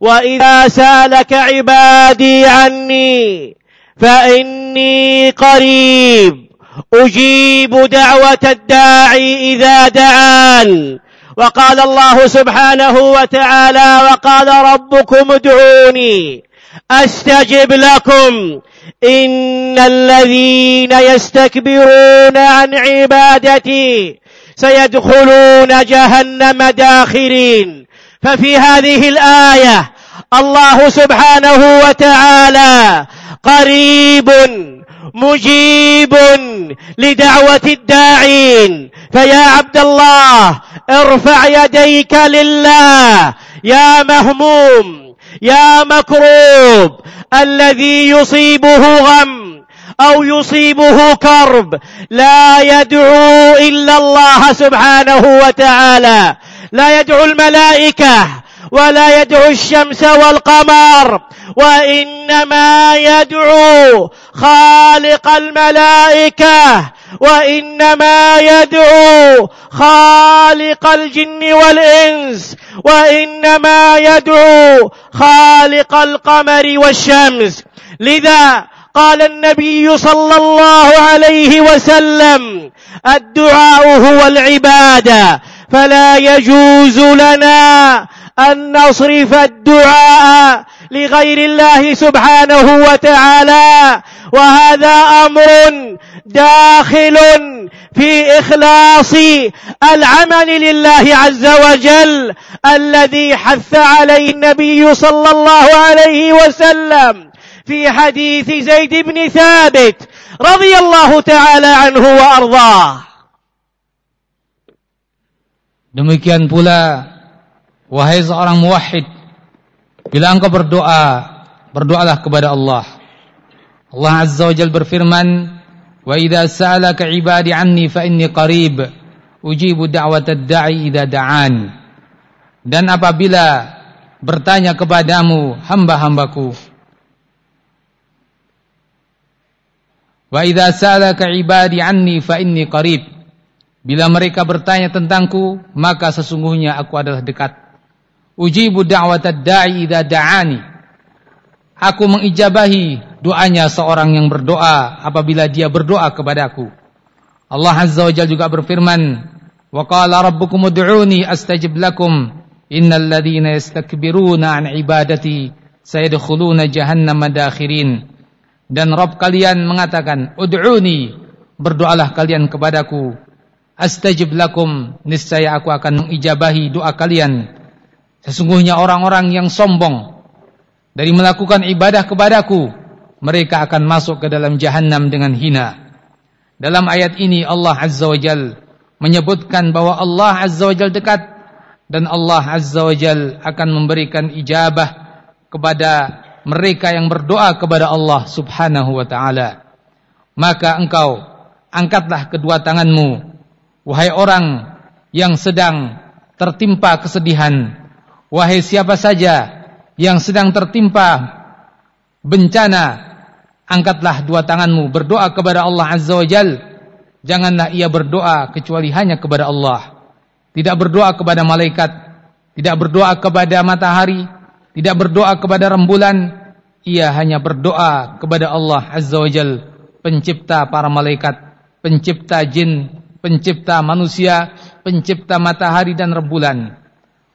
وإذا سألك عبادي عني فإني قريب أجيب دعوة الداعي إذا دعان. وقال الله سبحانه وتعالى وقال ربكم ادعوني أستجب لكم. ان الذين يستكبرون عن عبادتي سيدخلون جهنم داخرين ففي هذه الايه الله سبحانه وتعالى قريب مجيب لدعوه الداعين فيا عبد الله ارفع يديك لله يا مهموم يا مكروب الذي يصيبه غم أو يصيبه كرب لا يدعو إلا الله سبحانه وتعالى. لا يدعو الملائكة ولا يدعو الشمس والقمر وإنما يدعو خالق الملائكة وإنما يدعو خالق الجن والإنس وإنما يدعو خالق القمر والشمس. لذا قال النبي صلى الله عليه وسلم الدعاء هو العبادة فلا يجوز لنا أن نصرف الدعاء لغير الله سبحانه وتعالى. وهذا أمر داخل في إخلاص العمل لله عز وجل الذي حث عليه النبي صلى الله عليه وسلم في حديث زيد بن ثابت رضي الله تعالى عنه وأرضاه. Demikian pula wahai seorang muwahhid bila engkau berdoa berdoalah kepada Allah. Allah Azza wa Jalla berfirman, "Wa idza sa'alaka 'ibadi 'anni fa inni qarib, ujibu da'watad da'i idza da'an." Dan apabila bertanya kepadamu hamba-hambaku, Wa idza sa'alaka 'ibadi 'anni fa inni qarib. Bila mereka bertanya tentangku, maka sesungguhnya aku adalah dekat. Ujibu da'watad da'i idza da'ani. Aku mengijabahi doanya seorang yang berdoa apabila dia berdoa kepadaku. Allah Azza wa Jalla juga berfirman, "Wa qala rabbukum ud'uni astajib lakum. Innal ladzina yastakbiruna an ibadati sayadkhuluna jahannama dakhirin." Dan Rabb kalian mengatakan, "Ud'uni." Berdoalah kalian kepadaku, astajib lakum niscaya aku akan mengijabahi doa kalian sesungguhnya orang-orang yang sombong dari melakukan ibadah kepadaku mereka akan masuk ke dalam jahanam dengan hina. Dalam ayat ini Allah Azza wa Jal menyebutkan bahwa Allah Azza wa Jal dekat dan Allah Azza wa Jal akan memberikan ijabah kepada mereka yang berdoa kepada Allah Subhanahu wa taala. Maka engkau angkatlah kedua tanganmu Wahai orang yang sedang tertimpa kesedihan, wahai siapa saja yang sedang tertimpa bencana, angkatlah dua tanganmu berdoa kepada Allah Azza wa Jal. Janganlah ia berdoa kecuali hanya kepada Allah. Tidak berdoa kepada malaikat, tidak berdoa kepada matahari, tidak berdoa kepada rembulan. Ia hanya berdoa kepada Allah Azza wa Jal, pencipta para malaikat, pencipta jin, pencipta manusia, pencipta matahari dan rembulan.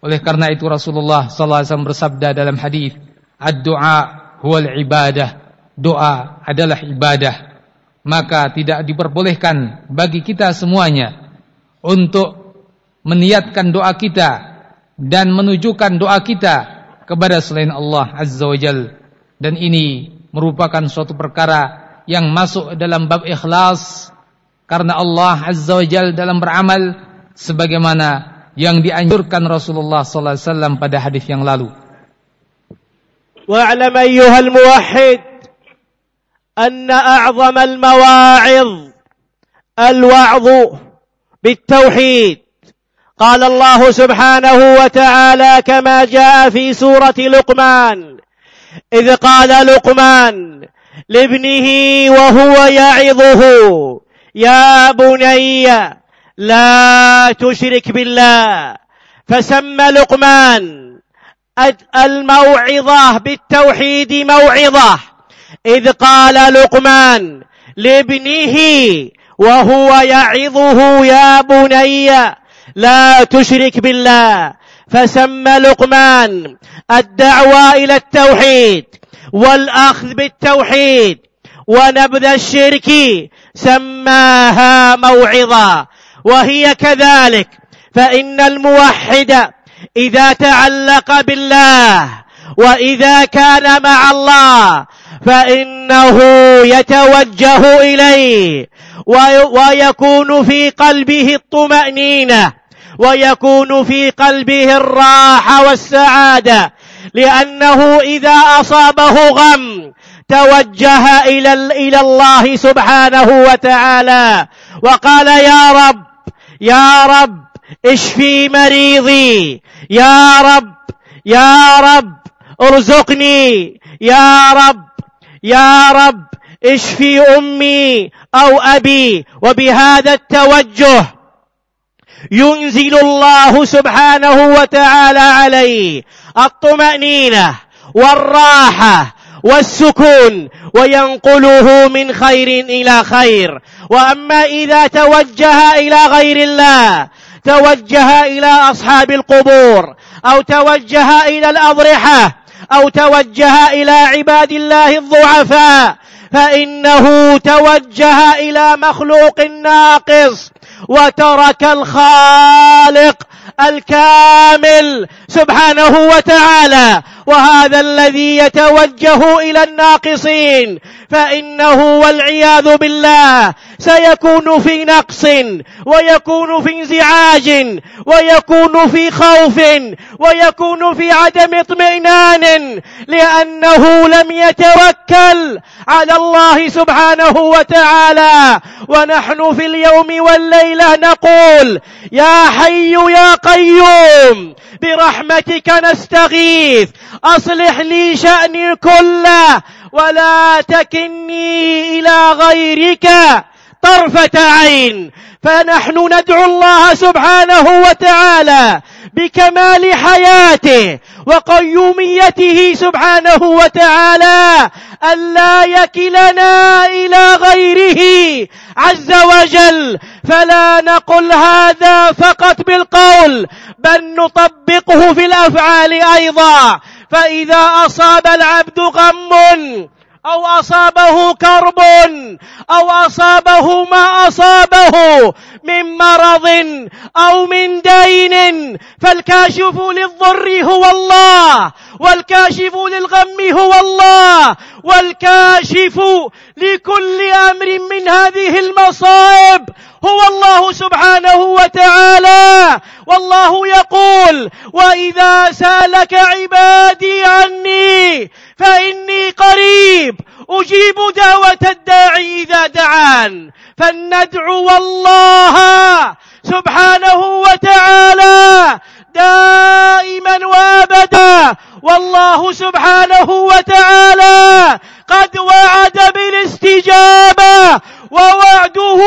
Oleh karena itu Rasulullah SAW bersabda dalam hadis, "Ad-du'a huwal ibadah." Doa adalah ibadah. Maka tidak diperbolehkan bagi kita semuanya untuk meniatkan doa kita dan menunjukkan doa kita kepada selain Allah Azza wa Jal. Dan ini merupakan suatu perkara yang masuk dalam bab ikhlas karena Allah Azza wa Jal dalam beramal sebagaimana yang dianjurkan Rasulullah sallallahu alaihi wasallam pada hadis yang lalu. واعلم أيها الموحد أن أعظم المواعظ الوعظ بالتوحيد قال الله سبحانه وتعالى كما جاء في سورة لقمان إذ قال لقمان لابنه وهو يعظه يا بني لا تشرك بالله. فسمى لقمان الموعظة بالتوحيد موعظة. إذ قال لقمان لابنه وهو يعظه يا بني لا تشرك بالله. فسمى لقمان الدعوة إلى التوحيد والأخذ بالتوحيد ونبذ الشرك سماها موعظة. وهي كذلك. فإن الموحد إذا تعلق بالله وإذا كان مع الله فإنه يتوجه إليه ويكون في قلبه الطمأنينة ويكون في قلبه الراحة والسعادة. لأنه إذا أصابه غم توجه إلى إلى الله سبحانه وتعالى. وقال يا رب يا رب اشفي مريضي؟ يا رب يا رب ارزقني. يا رب يا رب اشفي أمي أو أبي؟ وبهذا التوجه ينزل الله سبحانه وتعالى عليه الطمأنينة والراحة والسكون وينقله من خير إلى خير. وأما إذا توجه إلى غير الله توجه إلى أصحاب القبور أو توجه إلى الأضرحة أو توجه إلى عباد الله الضعفاء فإنه توجه إلى مخلوق ناقص وترك الخالق الكامل سبحانه وتعالى. وهذا الذي يتوجه إلى الناقصين فإنه والعياذ بالله سيكون في نقص ويكون في انزعاج ويكون في خوف ويكون في عدم اطمئنان لأنه لم يتوكل على الله سبحانه وتعالى. ونحن في اليوم والليلة نقول يا حي يا قيوم برحمتك نستغيث أصلح لي شأني كله ولا تكني إلى غيرك طرفة عين. فنحن ندعو الله سبحانه وتعالى بكمال حياته وقيوميته سبحانه وتعالى ألا يكلنا إلى غيره عز وجل. فلا نقل هذا فقط بالقول بل نطبقه في الأفعال أيضا. فإذا أصاب العبد غم أو أصابه كرب أو أصابه ما أصابه من مرض أو من دين فالكاشف للضر هو الله والكاشف للغم هو الله والكاشف لكل أمر من هذه المصائب هو الله سبحانه وتعالى. والله يقول وإذا سالك عبادي عني فإني قريب أجيب دعوة الداعي إذا دعان. فلندعو الله سبحانه وتعالى دائما وابدا. والله سبحانه وتعالى قد وعد بالاستجابة. ووعده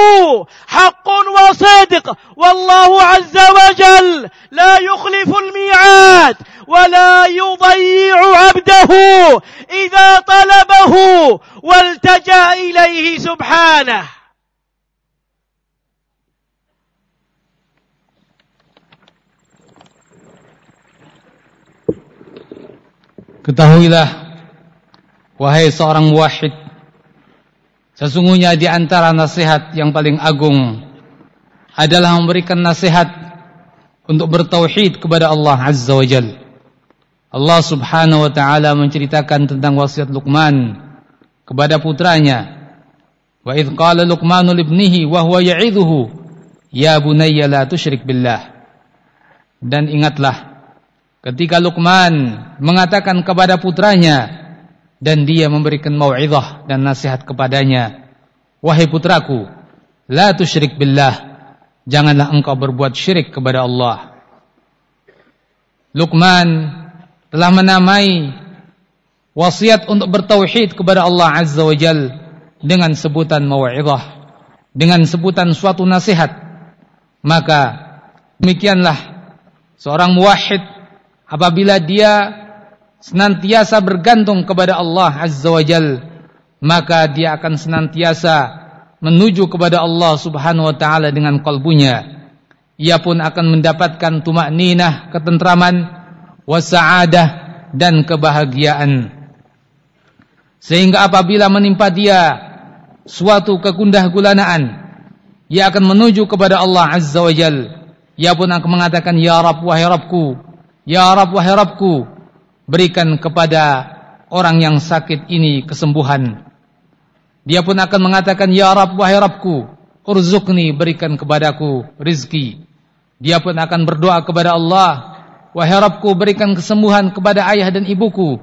حق وصدق. والله عز وجل لا يخلف الميعاد ولا يضيع عبده. إذا طلبه والتجأ إليه سبحانه. Ketahuilah wahai seorang wahid sesungguhnya di antara nasihat yang paling agung adalah memberikan nasihat untuk bertauhid kepada Allah Azza wa Jalla. Allah Subhanahu wa taala menceritakan tentang wasiat Luqman kepada putranya. Wa idh qala Luqmanu libnihi wa huwa ya'idhuhu ya bunayya la tusyrik billah. Dan ingatlah ketika Luqman mengatakan kepada putranya dan dia memberikan mau'izah dan nasihat kepadanya. Wahai putraku la tusyrik billah. Janganlah engkau berbuat syirik kepada Allah. Luqman telah menamai wasiat untuk bertauhid kepada Allah Azza wa Jal dengan sebutan mau'izah dengan sebutan suatu nasihat. Maka demikianlah seorang muwahhid apabila dia senantiasa bergantung kepada Allah Azza wa Jal maka dia akan senantiasa menuju kepada Allah Subhanahu wa taala dengan kalbunya. Ia pun akan mendapatkan tumak ninah ketentraman wasaadah dan kebahagiaan. Sehingga apabila menimpa dia suatu kegundah gulanaan ia akan menuju kepada Allah Azza wa Jal. Ia pun akan mengatakan ya Rabb wahai Rabbku Ya Rab wahai Rabbku Berikan kepada orang yang sakit ini kesembuhan. Dia pun akan mengatakan Ya Rab wahai Rabbku Urzukni berikan kepadaku rizki. Dia pun akan berdoa kepada Allah Wahai Rabbku berikan kesembuhan kepada ayah dan ibuku.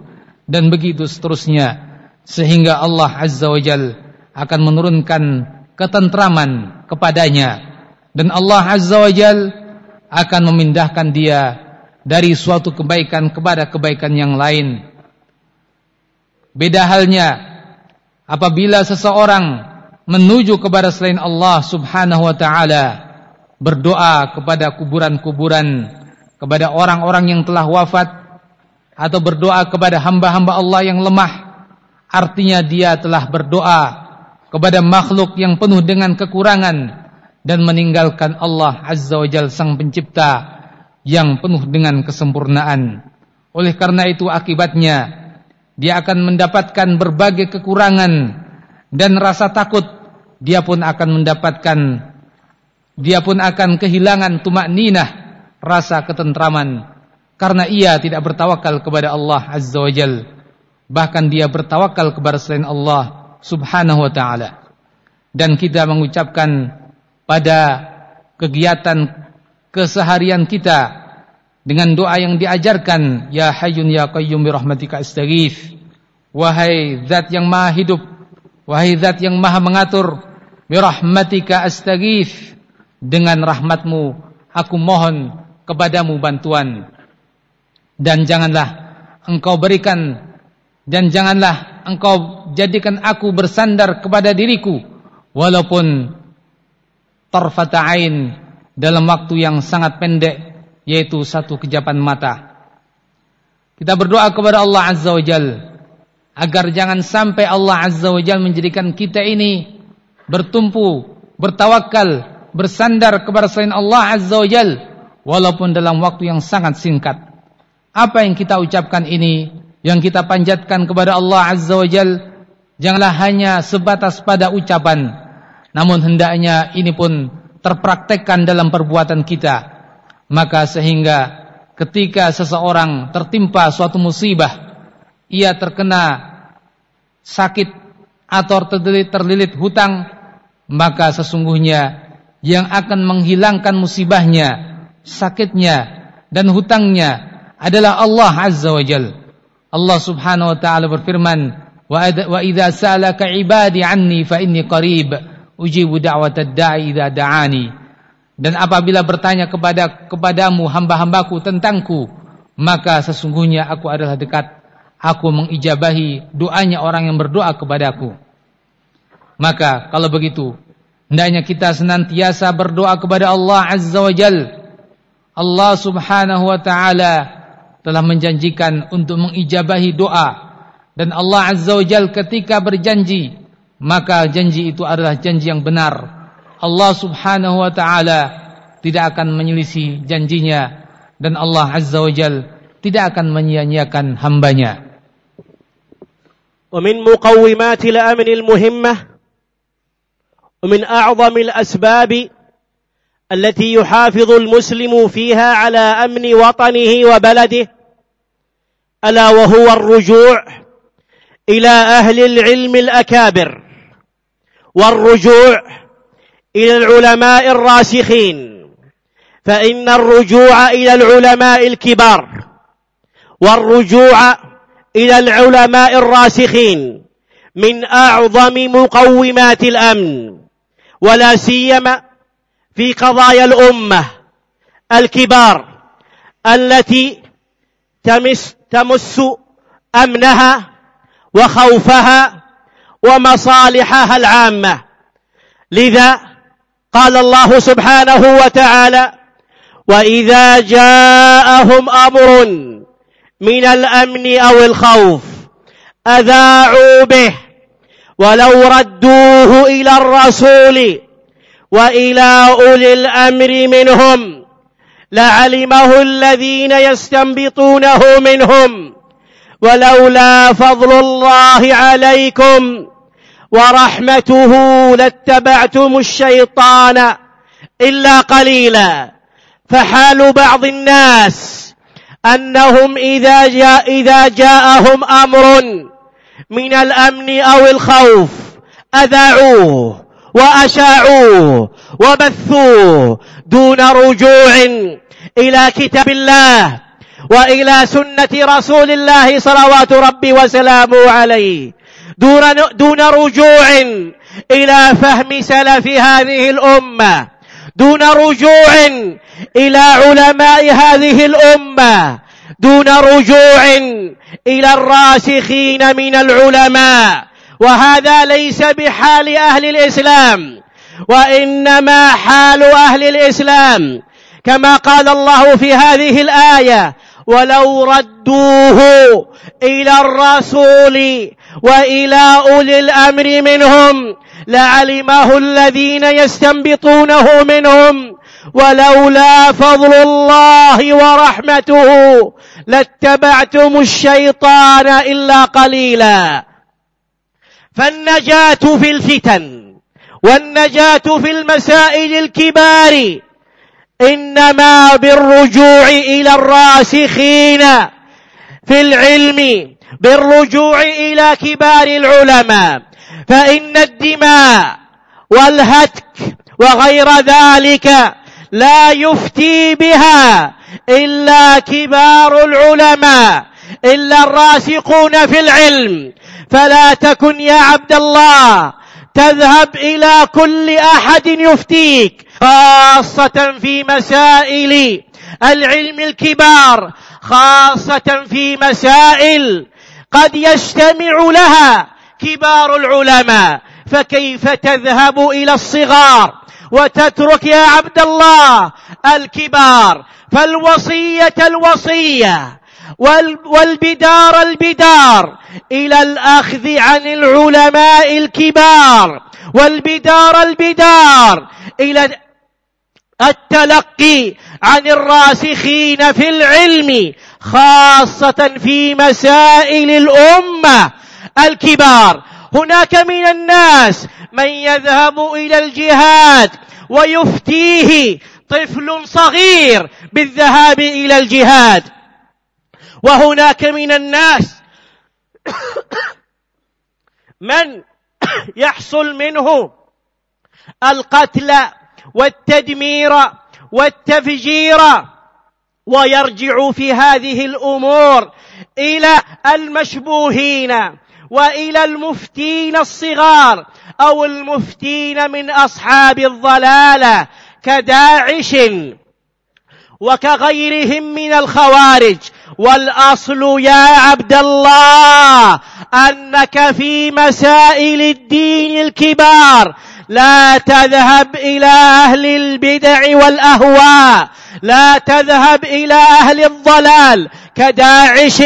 Dan begitu seterusnya Sehingga Allah Azza wa Jal Akan menurunkan ketentraman kepadanya. Dan Allah Azza wa Jal Akan memindahkan dia dari suatu kebaikan kepada kebaikan yang lain. Beda halnya apabila seseorang menuju kepada selain Allah Subhanahu wa taala berdoa kepada kuburan-kuburan, kepada orang-orang yang telah wafat atau berdoa kepada hamba-hamba Allah yang lemah, artinya dia telah berdoa kepada makhluk yang penuh dengan kekurangan dan meninggalkan Allah Azza wa Jalla Sang Pencipta yang penuh dengan kesempurnaan. Oleh karena itu akibatnya dia akan mendapatkan berbagai kekurangan dan rasa takut. Dia pun akan mendapatkan dia pun akan kehilangan tumak ninah rasa ketentraman karena ia tidak bertawakal kepada Allah Azza wa Jal. Bahkan dia bertawakal kepada selain Allah Subhanahu wa taala. Dan kita mengucapkan pada kegiatan keseharian kita dengan doa yang diajarkan ya hayyun ya qayyum bi rahmatika wahai zat yang maha hidup wahai zat yang maha mengatur bi rahmatika astaghith dengan rahmatmu aku mohon kepadamu bantuan. Dan janganlah engkau berikan dan janganlah engkau jadikan aku bersandar kepada diriku walaupun tarfata ain dalam waktu yang sangat pendek yaitu satu kejapan mata. Kita berdoa kepada Allah Azza wa Jal agar jangan sampai Allah Azza wa Jal menjadikan kita ini bertumpu, bertawakal, bersandar kepada selain Allah Azza wa Jal walaupun dalam waktu yang sangat singkat. Apa yang kita ucapkan ini, yang kita panjatkan kepada Allah Azza wa Jal janganlah hanya sebatas pada ucapan, namun hendaknya ini pun terpraktekkan dalam perbuatan kita. Maka sehingga ketika seseorang tertimpa suatu musibah, ia terkena sakit atau terlilit, terlilit hutang, maka sesungguhnya yang akan menghilangkan musibahnya, sakitnya dan hutangnya adalah Allah Azza wa Jal. Allah Subhanahu wa taala berfirman, "Wa idza sa'alaka 'ibadi 'anni fa inni qarib." Ujibu da'watad da'i idza da'ani. Dan apabila bertanya kepada kepadamu hamba-hambaku tentangku maka sesungguhnya aku adalah dekat. Aku mengijabahi doanya orang yang berdoa kepadaku. Maka kalau begitu hendaknya kita senantiasa berdoa kepada Allah azza wa jal. Allah subhanahu wa ta'ala telah menjanjikan untuk mengijabahi doa. Dan Allah azza wa jal ketika berjanji maka janji itu adalah janji yang benar. Allah Subhanahu wa taala tidak akan menyelisih janjinya dan Allah Azza wa Jal tidak akan menyia-nyiakan hambanya. ومن مقومات الأمن المهمة ومن أعظم الأسباب التي يحافظ المسلم فيها على أمن وطنه وبلده ألا وهو الرجوع إلى أهل العلم الأكابر والرجوع إلى العلماء الراسخين فإن الرجوع إلى العلماء الكبار والرجوع إلى العلماء الراسخين من أعظم مقومات الأمن ولا سيما في قضايا الأمة الكبار التي تمس تمس أمنها وخوفها ومصالحها العامة. لذا قال الله سبحانه وتعالى وإذا جاءهم أمر من الأمن أو الخوف أذاعوا به ولو ردوه إلى الرسول وإلى أولي الأمر منهم لعلمه الذين يستنبطونه منهم ولولا فضل الله عليكم ورحمته لاتبعتم الشيطان إلا قليلا. فحال بعض الناس أنهم إذا جاء إذا جاءهم أمر من الأمن أو الخوف أذاعوه وأشاعوه وبثوه دون رجوع إلى كتاب الله. وإلى سنة رسول الله صلوات ربي وسلامه عليه. دون, دون رجوع إلى فهم سلف هذه الأمة. دون رجوع إلى علماء هذه الأمة. دون رجوع إلى الراسخين من العلماء. وهذا ليس بحال أهل الإسلام. وإنما حال أهل الإسلام. كما قال الله في هذه الآية ولو ردوه إلى الرسول وإلى أولي الأمر منهم لعلمه الذين يستنبطونه منهم ولولا فضل الله ورحمته لاتبعتم الشيطان إلا قليلا. فالنجاة في الفتن والنجاة في المسائل الكبار إنما بالرجوع إلى الراسخين في العلم بالرجوع إلى كبار العلماء فإن الدماء والهتك وغير ذلك لا يفتي بها إلا كبار العلماء إلا الراسخون في العلم. فلا تكن يا عبد الله تذهب إلى كل أحد يفتيك. خاصة في مسائل العلم الكبار خاصة في مسائل قد يجتمع لها كبار العلماء. فكيف تذهب إلى الصغار وتترك يا عبد الله الكبار؟ فالوصية الوصية والبدار البدار إلى الأخذ عن العلماء الكبار والبدار البدار إلى التلقي عن الراسخين في العلم خاصة في مسائل الأمة الكبار. هناك من الناس من يذهب إلى الجهاد ويفتيه طفل صغير بالذهاب إلى الجهاد. وهناك من الناس من يحصل منه القتل والتدمير والتفجير ويرجع في هذه الأمور إلى المشبوهين وإلى المفتين الصغار أو المفتين من أصحاب الضلاله كداعش وكغيرهم من الخوارج. والأصل يا عبد الله أنك في مسائل الدين الكبار لا تذهب إلى أهل البدع والأهواء. لا تذهب إلى أهل الضلال كداعش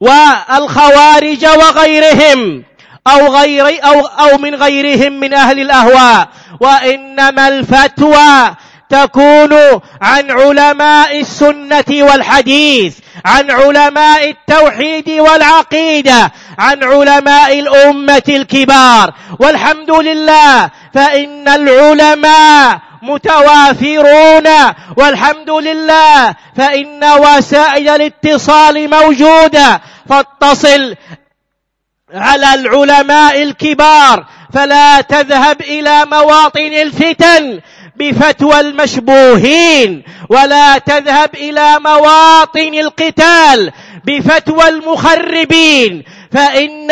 والخوارج وغيرهم أو غير أو أو من غيرهم من أهل الأهواء. وإنما الفتوى تكون عن علماء السنة والحديث عن علماء التوحيد والعقيدة عن علماء الأمة الكبار. والحمد لله فإن العلماء متوافرون. والحمد لله فإن وسائل الاتصال موجودة. فاتصل على العلماء الكبار فلا تذهب إلى مواطن الفتن. بفتوى المشبوهين ولا تذهب إلى مواطن القتال بفتوى المخربين فإن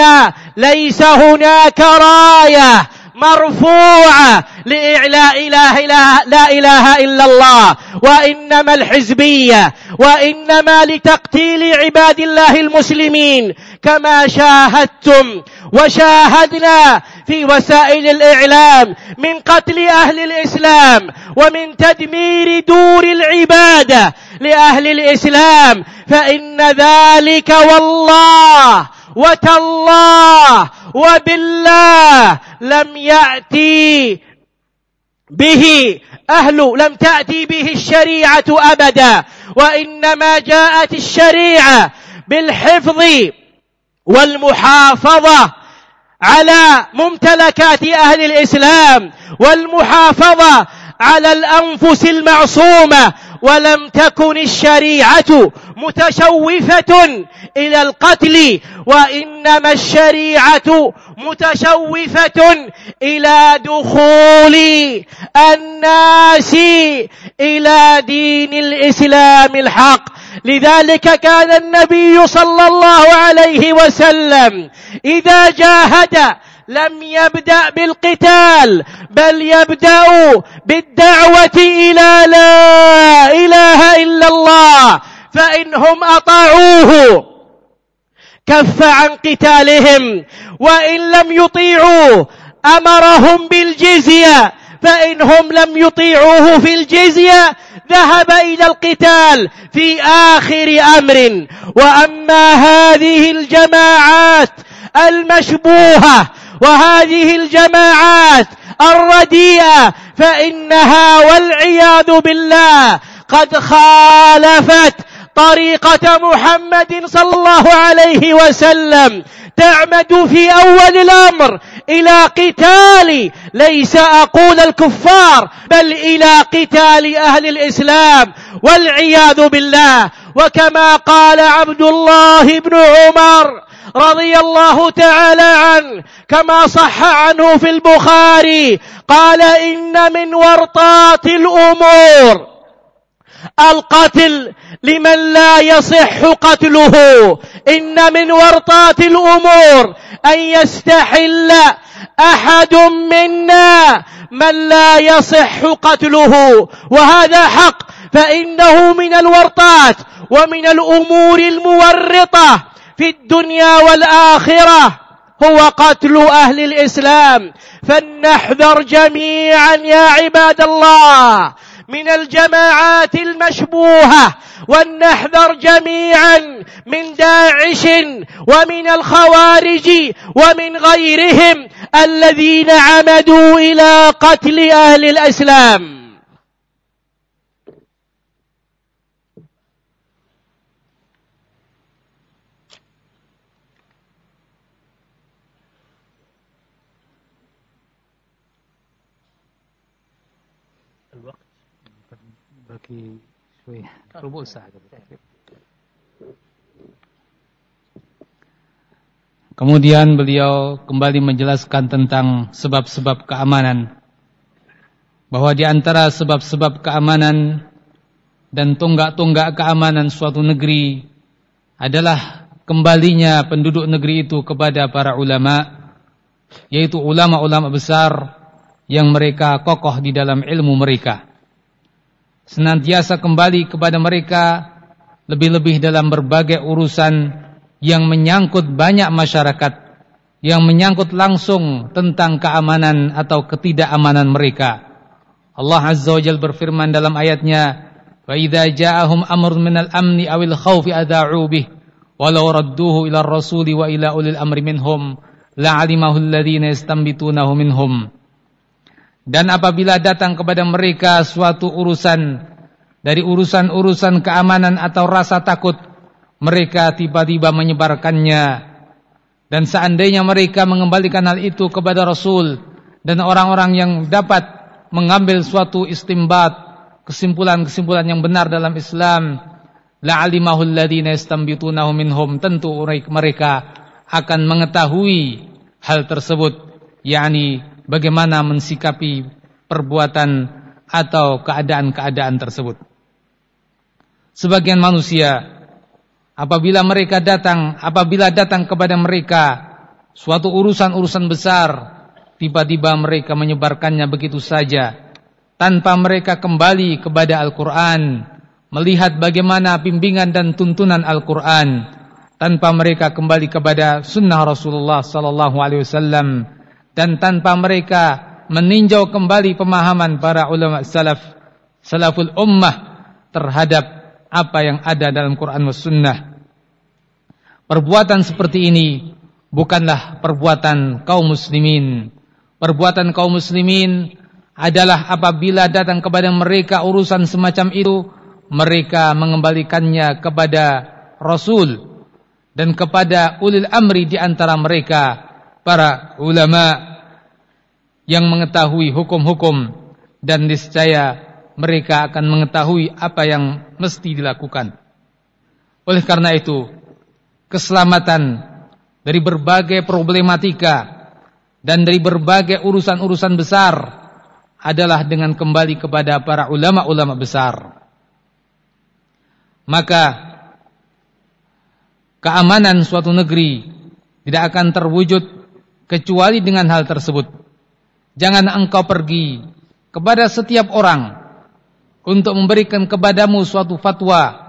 ليس هناك راية مرفوعة لإعلاء إله إله لا إله إلا الله. وإنما الحزبية وإنما لتقتيل عباد الله المسلمين. كما شاهدتم وشاهدنا في وسائل الإعلام من قتل أهل الإسلام ومن تدمير دور العبادة لأهل الإسلام. فإن ذلك والله وتالله وبالله لم يأتي به أهل لم تأتي به الشريعة أبدا وإنما جاءت الشريعة بالحفظ والمحافظة على ممتلكات أهل الإسلام والمحافظة على الأنفس المعصومة ولم تكن الشريعة متشوفة إلى القتل وإنما الشريعة متشوفة إلى دخول الناس إلى دين الإسلام الحق. لذلك كان النبي صلى الله عليه وسلم إذا جاهد لم يبدأ بالقتال بل يبدأ بالدعوة إلى لا إله إلا الله. فإنهم أطاعوه. كف عن قتالهم. وإن لم يطيعوا أمرهم بالجزية. فإنهم لم يطيعوه في الجزية. ذهب إلى القتال في آخر أمر. وأما هذه الجماعات المشبوهة وهذه الجماعات الرديئة فإنها والعياذ بالله قد خالفت طريقة محمد صلى الله عليه وسلم تعمد في أول الأمر إلى قتال ليس أقول الكفار بل إلى قتال أهل الإسلام والعياذ بالله. وكما قال عبد الله بن عمر رضي الله تعالى عنه كما صح عنه في البخاري قال إن من ورطات الأمور. القتل لمن لا يصح قتله. إن من ورطات الأمور أن يستحل أحد منا من لا يصح قتله. وهذا حق فإنه من الورطات ومن الأمور المورطة في الدنيا والآخرة هو قتل أهل الإسلام. فلنحذر جميعا يا عباد الله. من الجماعات المشبوهة ولنحذر جميعا من داعش ومن الخوارج ومن غيرهم الذين عمدوا إلى قتل أهل الإسلام. Rubuh Kemudian beliau kembali menjelaskan tentang sebab-sebab keamanan. Bahwa di antara sebab-sebab keamanan dan tonggak-tonggak keamanan suatu negeri adalah kembalinya penduduk negeri itu kepada para ulama, yaitu ulama-ulama besar yang mereka kokoh di dalam ilmu mereka senantiasa kembali kepada mereka lebih-lebih dalam berbagai urusan yang menyangkut banyak masyarakat yang menyangkut langsung tentang keamanan atau ketidakamanan mereka. Allah Azza wa Jalla berfirman dalam ayatnya, "Wa idza ja'ahum amrun minal amni awil khaufi adha'u bih, walau radduhu ila rasuli wa ila ulil amri minhum, la'alimahu alladhina yastanbitunahu minhum." Dan apabila datang kepada mereka suatu urusan dari urusan-urusan keamanan atau rasa takut, mereka tiba-tiba menyebarkannya. Dan seandainya mereka mengembalikan hal itu kepada Rasul dan orang-orang yang dapat mengambil suatu istimbat, kesimpulan-kesimpulan yang benar dalam Islam, la'alimahu alladhina yastambitunahu minhum, tentu mereka akan mengetahui hal tersebut, yakni bagaimana mensikapi perbuatan atau keadaan-keadaan tersebut. Sebagian manusia apabila mereka datang, apabila datang kepada mereka suatu urusan-urusan besar, tiba-tiba mereka menyebarkannya begitu saja tanpa mereka kembali kepada Al-Qur'an, melihat bagaimana bimbingan dan tuntunan Al-Qur'an, tanpa mereka kembali kepada sunnah Rasulullah sallallahu alaihi wasallam dan tanpa mereka meninjau kembali pemahaman para ulama salaf salaful ummah terhadap apa yang ada dalam Quran dan Sunnah. Perbuatan seperti ini bukanlah perbuatan kaum muslimin. Perbuatan kaum muslimin adalah apabila datang kepada mereka urusan semacam itu, mereka mengembalikannya kepada Rasul dan kepada ulil amri di antara mereka para ulama yang mengetahui hukum-hukum dan niscaya mereka akan mengetahui apa yang mesti dilakukan. Oleh karena itu, keselamatan dari berbagai problematika dan dari berbagai urusan-urusan besar adalah dengan kembali kepada para ulama-ulama besar. Maka keamanan suatu negeri tidak akan terwujud kecuali dengan hal tersebut. Jangan engkau pergi kepada setiap orang untuk memberikan kepadamu suatu fatwa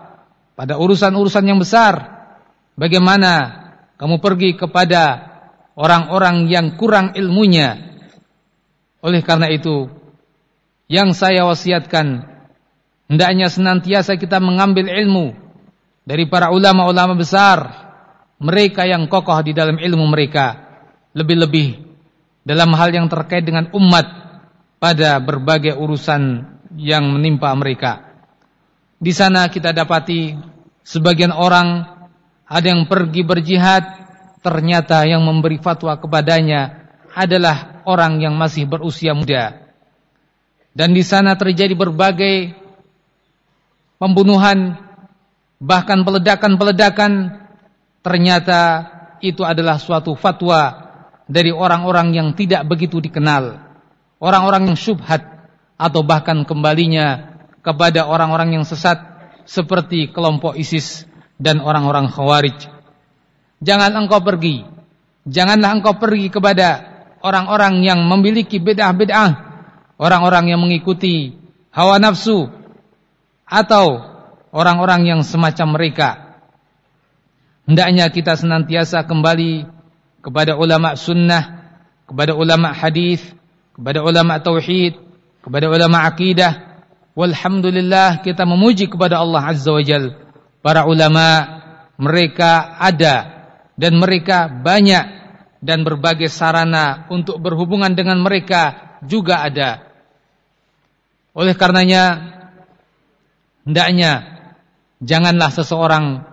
pada urusan-urusan yang besar Bagaimana kamu pergi kepada orang-orang yang kurang ilmunya? Oleh karena itu, yang saya wasiatkan, hendaknya senantiasa kita mengambil ilmu dari para ulama-ulama besar, mereka yang kokoh di dalam ilmu mereka, lebih-lebih dalam hal yang terkait dengan umat pada berbagai urusan yang menimpa mereka. Di sana kita dapati sebagian orang ada yang pergi berjihad, ternyata yang memberi fatwa kepadanya adalah orang yang masih berusia muda. Dan di sana terjadi berbagai pembunuhan, bahkan peledakan-peledakan, ternyata itu adalah suatu fatwa dari orang-orang yang tidak begitu dikenal. Orang-orang yang syubhat atau bahkan kembalinya kepada orang-orang yang sesat seperti kelompok ISIS dan orang-orang khawarij. Jangan engkau pergi. Janganlah engkau pergi kepada orang-orang yang memiliki bid'ah-bid'ah. Orang-orang yang mengikuti hawa nafsu. Atau orang-orang yang semacam mereka. Hendaknya kita senantiasa kembali kepada ulama sunnah, kepada ulama hadis, kepada ulama tauhid, kepada ulama akidah. Walhamdulillah kita memuji kepada Allah Azza wa Jalla para ulama mereka ada dan mereka banyak dan berbagai sarana untuk berhubungan dengan mereka juga ada. Oleh karenanya hendaknya janganlah seseorang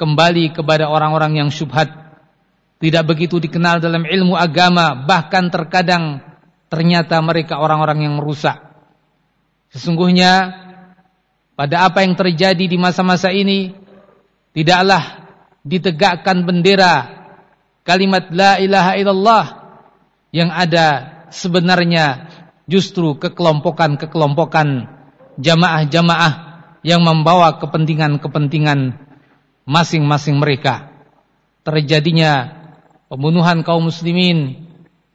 kembali kepada orang-orang yang syubhat tidak begitu dikenal dalam ilmu agama bahkan terkadang ternyata mereka orang-orang yang merusak. Sesungguhnya pada apa yang terjadi di masa-masa ini tidaklah ditegakkan bendera kalimat la ilaha illallah yang ada sebenarnya justru kekelompokan-kekelompokan jamaah-jamaah yang membawa kepentingan-kepentingan masing-masing mereka terjadinya pembunuhan kaum muslimin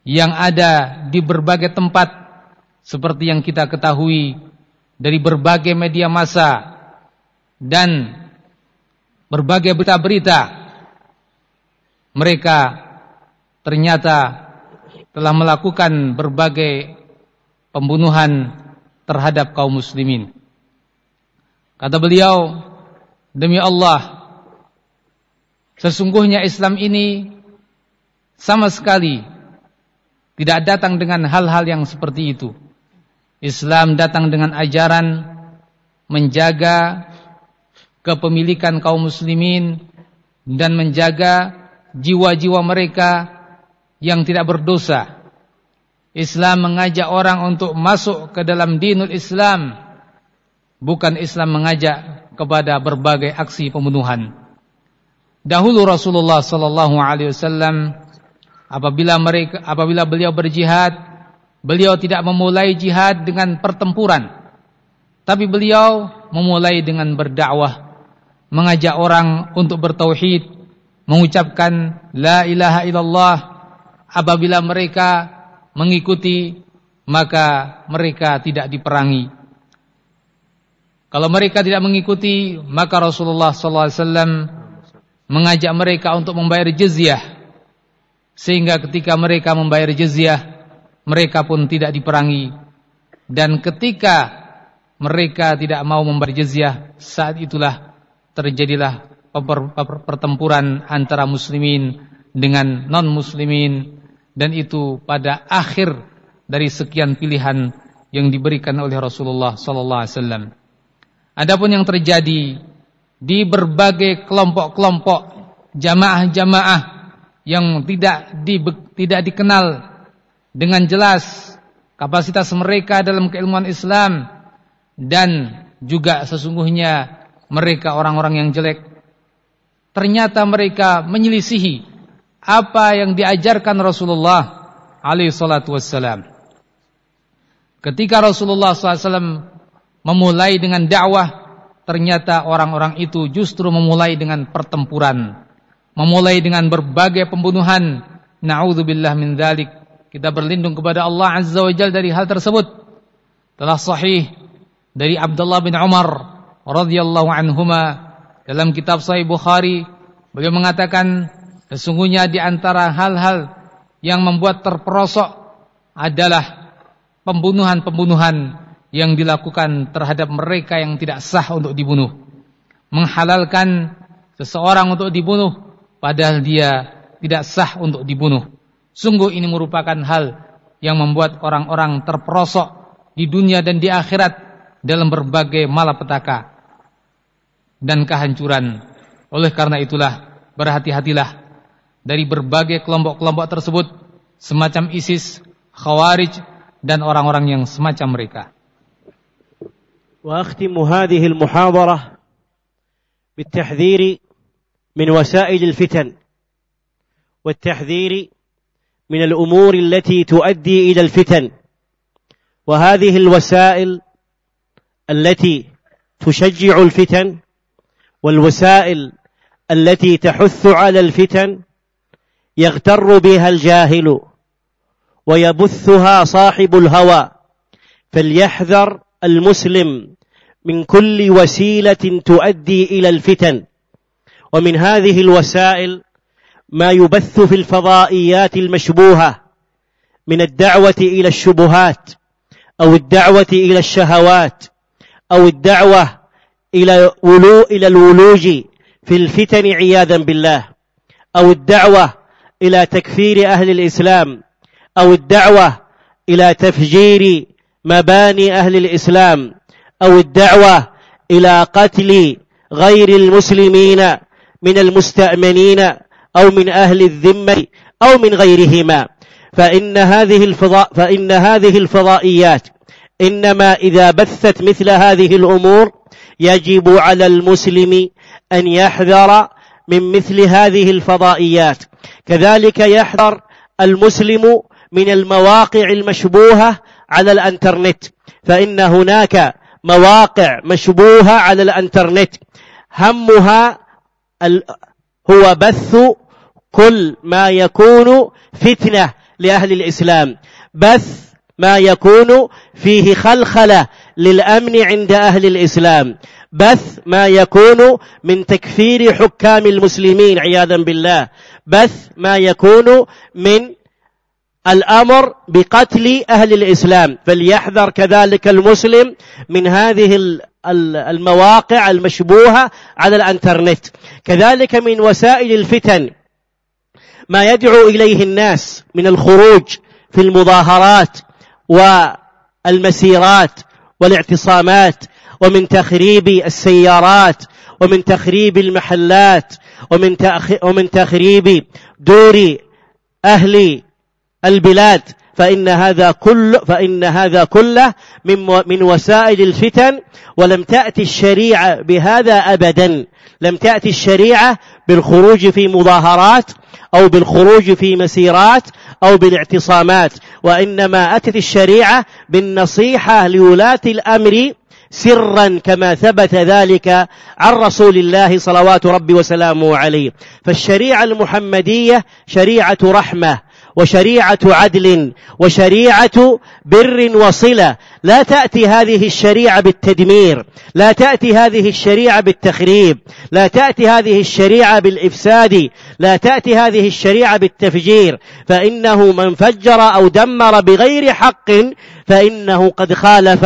yang ada di berbagai tempat seperti yang kita ketahui dari berbagai media massa dan berbagai berita-berita mereka ternyata telah melakukan berbagai pembunuhan terhadap kaum muslimin. Kata beliau, demi Allah, sesungguhnya Islam ini sama sekali tidak datang dengan hal-hal yang seperti itu. Islam datang dengan ajaran menjaga kepemilikan kaum muslimin dan menjaga jiwa-jiwa mereka yang tidak berdosa. Islam mengajak orang untuk masuk ke dalam dinul Islam, bukan Islam mengajak kepada berbagai aksi pembunuhan. Dahulu Rasulullah sallallahu alaihi wasallam apabila mereka apabila beliau berjihad beliau tidak memulai jihad dengan pertempuran. Tapi beliau memulai dengan berdakwah. Mengajak orang untuk bertauhid. Mengucapkan la ilaha illallah. Apabila mereka mengikuti maka mereka tidak diperangi. Kalau mereka tidak mengikuti maka Rasulullah sallallahu alaihi wasallam mengajak mereka untuk membayar jizyah sehingga ketika mereka membayar jizyah mereka pun tidak diperangi. Dan ketika mereka tidak mau membayar jizyah saat itulah terjadilah pertempuran antara muslimin dengan non muslimin dan itu pada akhir dari sekian pilihan yang diberikan oleh Rasulullah sallallahu alaihi wasallam. Adapun yang terjadi di berbagai kelompok-kelompok jamaah-jamaah yang tidak di, tidak dikenal dengan jelas kapasitas mereka dalam keilmuan Islam dan juga sesungguhnya mereka orang-orang yang jelek. Ternyata mereka menyelisihi apa yang diajarkan Rasulullah alaihi salatu wassalam. Ketika Rasulullah SAW memulai dengan dakwah ternyata orang-orang itu justru memulai dengan pertempuran, memulai dengan berbagai pembunuhan. Nauzubillah min dzalik. Kita berlindung kepada Allah Azza wa Jalla dari hal tersebut. Telah sahih dari Abdullah bin Umar radhiyallahu anhuma dalam kitab Sahih Bukhari beliau mengatakan sesungguhnya di antara hal-hal yang membuat terperosok adalah pembunuhan-pembunuhan yang dilakukan terhadap mereka yang tidak sah untuk dibunuh. Menghalalkan seseorang untuk dibunuh padahal dia tidak sah untuk dibunuh. Sungguh ini merupakan hal yang membuat orang-orang terperosok di dunia dan di akhirat dalam berbagai malapetaka dan kehancuran. Oleh karena itulah berhati-hatilah dari berbagai kelompok-kelompok tersebut semacam ISIS, Khawarij dan orang-orang yang semacam mereka. واختم هذه المحاضره بالتحذير من وسائل الفتن والتحذير من الأمور التي تؤدي إلى الفتن. وهذه الوسائل التي تشجع الفتن والوسائل التي تحث على الفتن يغتر بها الجاهل ويبثها صاحب الهوى. فليحذر المسلم من كل وسيلة تؤدي إلى الفتن. ومن هذه الوسائل ما يبث في الفضائيات المشبوهة من الدعوة إلى الشبهات أو الدعوة إلى الشهوات أو الدعوة إلى ولو إلى الولوج في الفتن عياذا بالله أو الدعوة إلى تكفير أهل الإسلام أو الدعوة إلى تفجير مباني أهل الإسلام أو الدعوة إلى قتل غير المسلمين من المستأمنين أو من أهل الذمة أو من غيرهما. فإن هذه الفضاء فإن هذه الفضائيات إنما إذا بثت مثل هذه الأمور يجب على المسلم أن يحذر من مثل هذه الفضائيات. كذلك يحذر المسلم من المواقع المشبوهة على الانترنت. فإن هناك مواقع مشبوهة على الانترنت. همها هو بث كل ما يكون فتنة لأهل الإسلام. بث ما يكون فيه خلخلة للأمن عند أهل الإسلام. بث ما يكون من تكفير حكام المسلمين عياذا بالله. بث ما يكون من الأمر بقتل أهل الإسلام فليحذر كذلك المسلم من هذه المواقع المشبوهة على الإنترنت. كذلك من وسائل الفتن ما يدعو إليه الناس من الخروج في المظاهرات والمسيرات والاعتصامات ومن تخريب السيارات ومن تخريب المحلات ومن ومن تخريب دور أهل البلاد فإن هذا كل فإن هذا كله من من وسائل الفتن ولم تأتي الشريعة بهذا أبدا. لم تأتي الشريعة بالخروج في مظاهرات أو بالخروج في مسيرات أو بالاعتصامات. وإنما أتت الشريعة بالنصيحة لولاة الأمر سرا كما ثبت ذلك عن رسول الله صلوات ربي وسلامه عليه. فالشريعة المحمدية شريعة رحمة. وشريعة عدل وشريعة بر وصلة. لا تأتي هذه الشريعة بالتدمير لا تأتي هذه الشريعة بالتخريب لا تأتي هذه الشريعة بالإفساد لا تأتي هذه الشريعة بالتفجير. فإنه من فجر أو دمر بغير حق فإنه قد خالف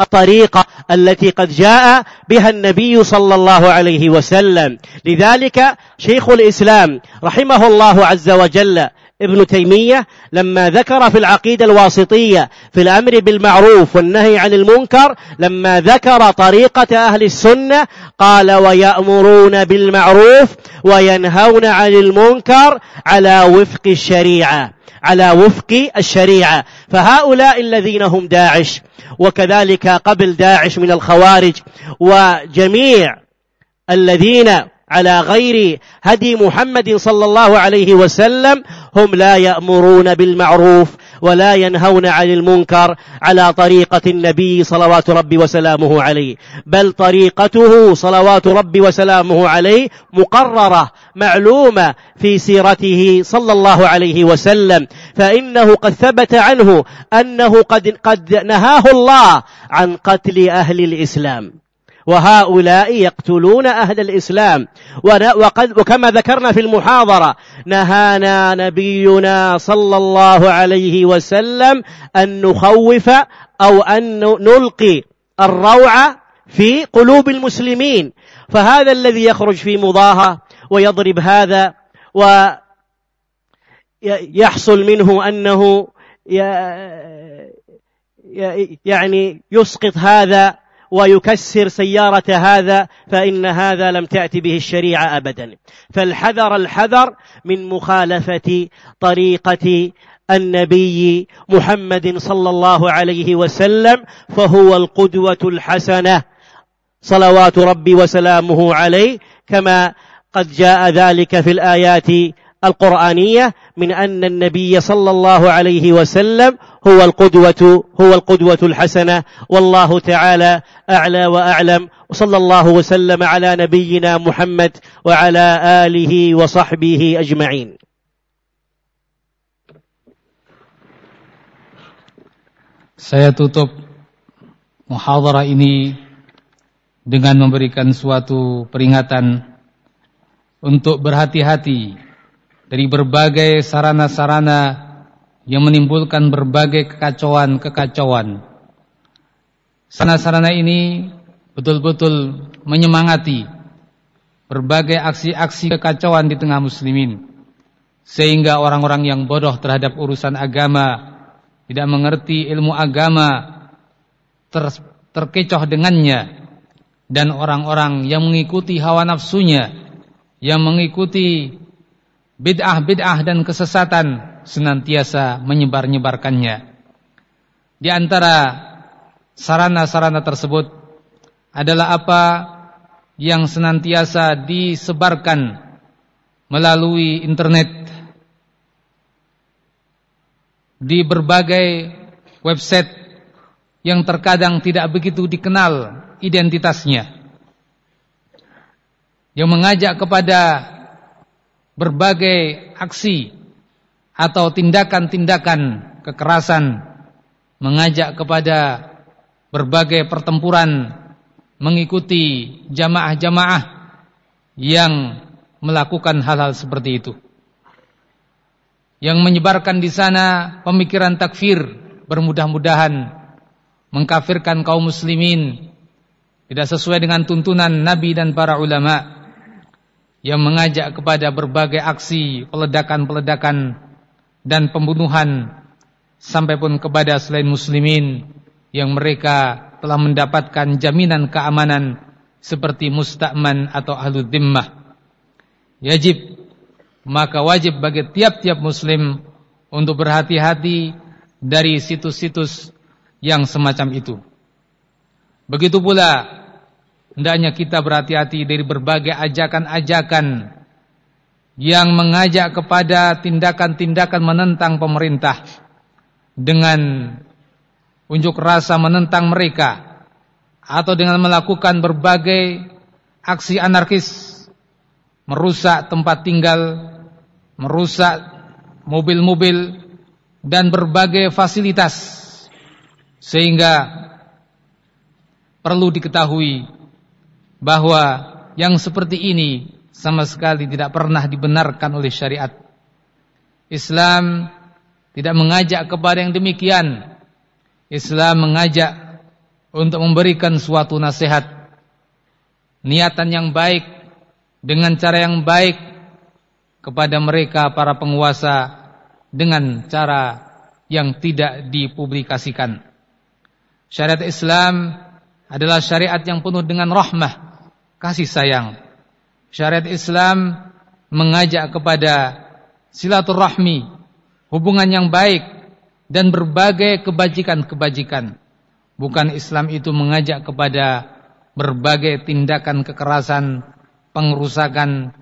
الطريقة التي قد جاء بها النبي صلى الله عليه وسلم. لذلك شيخ الإسلام رحمه الله عز وجل ابن تيمية لما ذكر في العقيدة الواسطية في الأمر بالمعروف والنهي عن المنكر لما ذكر طريقة أهل السنة قال ويأمرون بالمعروف وينهون عن المنكر على وفق الشريعة على وفق الشريعة. فهؤلاء الذين هم داعش وكذلك قبل داعش من الخوارج وجميع الذين على غير هدي محمد صلى الله عليه وسلم هم لا يأمرون بالمعروف ولا ينهون عن المنكر على طريقة النبي صلوات ربي وسلامه عليه. بل طريقته صلوات ربي وسلامه عليه مقررة معلومة في سيرته صلى الله عليه وسلم. فإنه قد ثبت عنه أنه قد, قد نهاه الله عن قتل أهل الإسلام. وهؤلاء يقتلون أهل الإسلام. وقد وكما ذكرنا في المحاضرة نهانا نبينا صلى الله عليه وسلم أن نخوف أو أن نلقي الروع في قلوب المسلمين. فهذا الذي يخرج في مظاهرة ويضرب هذا ويحصل منه أنه يعني يسقط هذا ويكسر سيارة هذا فإن هذا لم تأتي به الشريعة أبدا. فالحذر الحذر من مخالفة طريقة النبي محمد صلى الله عليه وسلم فهو القدوة الحسنة. صلوات ربي وسلامه عليه كما قد جاء ذلك في الآيات القرآنية من أن النبي صلى الله عليه وسلم هو القدوة هو القدوة الحسنة. والله تعالى أعلى وأعلم. وصلى الله وسلم على نبينا محمد وعلى آله وصحبه أجمعين. Saya tutup muhadharah ini dengan memberikan suatu peringatan untuk berhati-hati dari berbagai sarana-sarana yang menimbulkan berbagai kekacauan-kekacauan. Sarana-sarana ini betul-betul menyemangati berbagai aksi-aksi kekacauan di tengah muslimin. Sehingga orang-orang yang bodoh terhadap urusan agama, tidak mengerti ilmu agama, ter terkecoh dengannya. Dan orang-orang yang mengikuti hawa nafsunya, yang mengikuti bid'ah-bid'ah dan kesesatan senantiasa menyebar-nyebarkannya. Di antara sarana-sarana tersebut adalah apa yang senantiasa disebarkan melalui internet di berbagai website yang terkadang tidak begitu dikenal identitasnya yang mengajak kepada berbagai aksi atau tindakan-tindakan kekerasan mengajak kepada berbagai pertempuran mengikuti jamaah-jamaah yang melakukan hal-hal seperti itu. Yang menyebarkan di sana pemikiran takfir bermudah-mudahan mengkafirkan kaum muslimin tidak sesuai dengan tuntunan nabi dan para ulama yang mengajak kepada berbagai aksi peledakan-peledakan dan pembunuhan sampai pun kepada selain muslimin yang mereka telah mendapatkan jaminan keamanan seperti musta'man atau ahlu dhimmah. Yajib maka wajib bagi tiap-tiap muslim untuk berhati-hati dari situs-situs yang semacam itu. Begitu pula hendaknya kita berhati-hati dari berbagai ajakan-ajakan yang mengajak kepada tindakan-tindakan menentang pemerintah dengan unjuk rasa menentang mereka atau dengan melakukan berbagai aksi anarkis merusak tempat tinggal merusak mobil-mobil dan berbagai fasilitas sehingga perlu diketahui bahwa yang seperti ini sama sekali tidak pernah dibenarkan oleh syariat. Islam tidak mengajak kepada yang demikian. Islam mengajak untuk memberikan suatu nasihat, niatan yang baik dengan cara yang baik kepada mereka para penguasa dengan cara yang tidak dipublikasikan. Syariat Islam adalah syariat yang penuh dengan rahmah, kasih sayang. Syariat Islam mengajak kepada silaturahmi, hubungan yang baik dan berbagai kebajikan-kebajikan. Bukan Islam itu mengajak kepada berbagai tindakan kekerasan, pengerusakan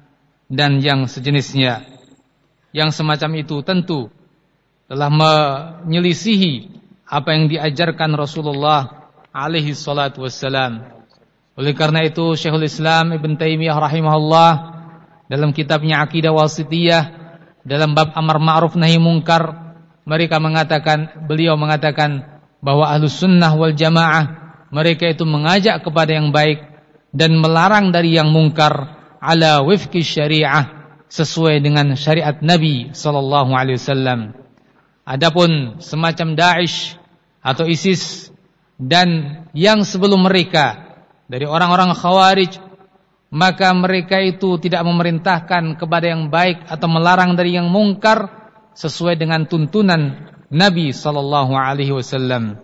dan yang sejenisnya. Yang semacam itu tentu telah menyelisihi apa yang diajarkan Rasulullah alaihi salatu wassalam. Oleh karena itu Syekhul Islam Ibn Taimiyah rahimahullah dalam kitabnya Aqidah Wasitiyah dalam bab amar ma'ruf nahi mungkar mereka mengatakan beliau mengatakan bahwa ahlus sunnah wal jamaah mereka itu mengajak kepada yang baik dan melarang dari yang mungkar ala wifqi syariah sesuai dengan syariat Nabi sallallahu alaihi wasallam. Adapun semacam Daesh atau ISIS dan yang sebelum mereka dari orang-orang khawarij maka mereka itu tidak memerintahkan kepada yang baik atau melarang dari yang mungkar sesuai dengan tuntunan Nabi sallallahu alaihi wasallam.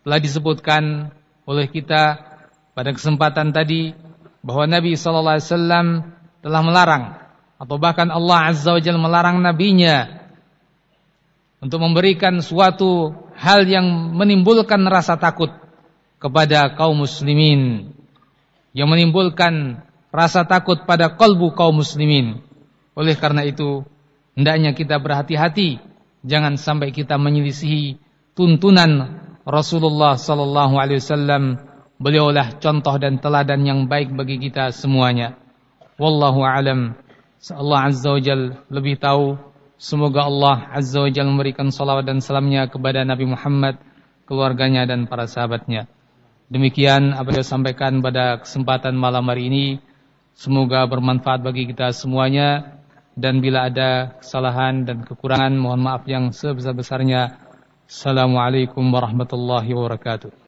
Telah disebutkan oleh kita pada kesempatan tadi bahwa Nabi sallallahu alaihi wasallam telah melarang atau bahkan Allah azza wajalla melarang nabinya untuk memberikan suatu hal yang menimbulkan rasa takut kepada kaum muslimin yang menimbulkan rasa takut pada kalbu kaum muslimin. Oleh karena itu, hendaknya kita berhati-hati jangan sampai kita menyelisihi tuntunan Rasulullah sallallahu alaihi wasallam. Beliaulah contoh dan teladan yang baik bagi kita semuanya. Wallahu alam. Allah Azza wa Jal lebih tahu. Semoga Allah Azza wa Jal memberikan salawat dan salamnya kepada Nabi Muhammad, keluarganya dan para sahabatnya. Demikian apa yang saya sampaikan pada kesempatan malam hari ini. Semoga bermanfaat bagi kita semuanya. Dan bila ada kesalahan dan kekurangan, mohon maaf yang sebesar-besarnya. Assalamualaikum warahmatullahi wabarakatuh.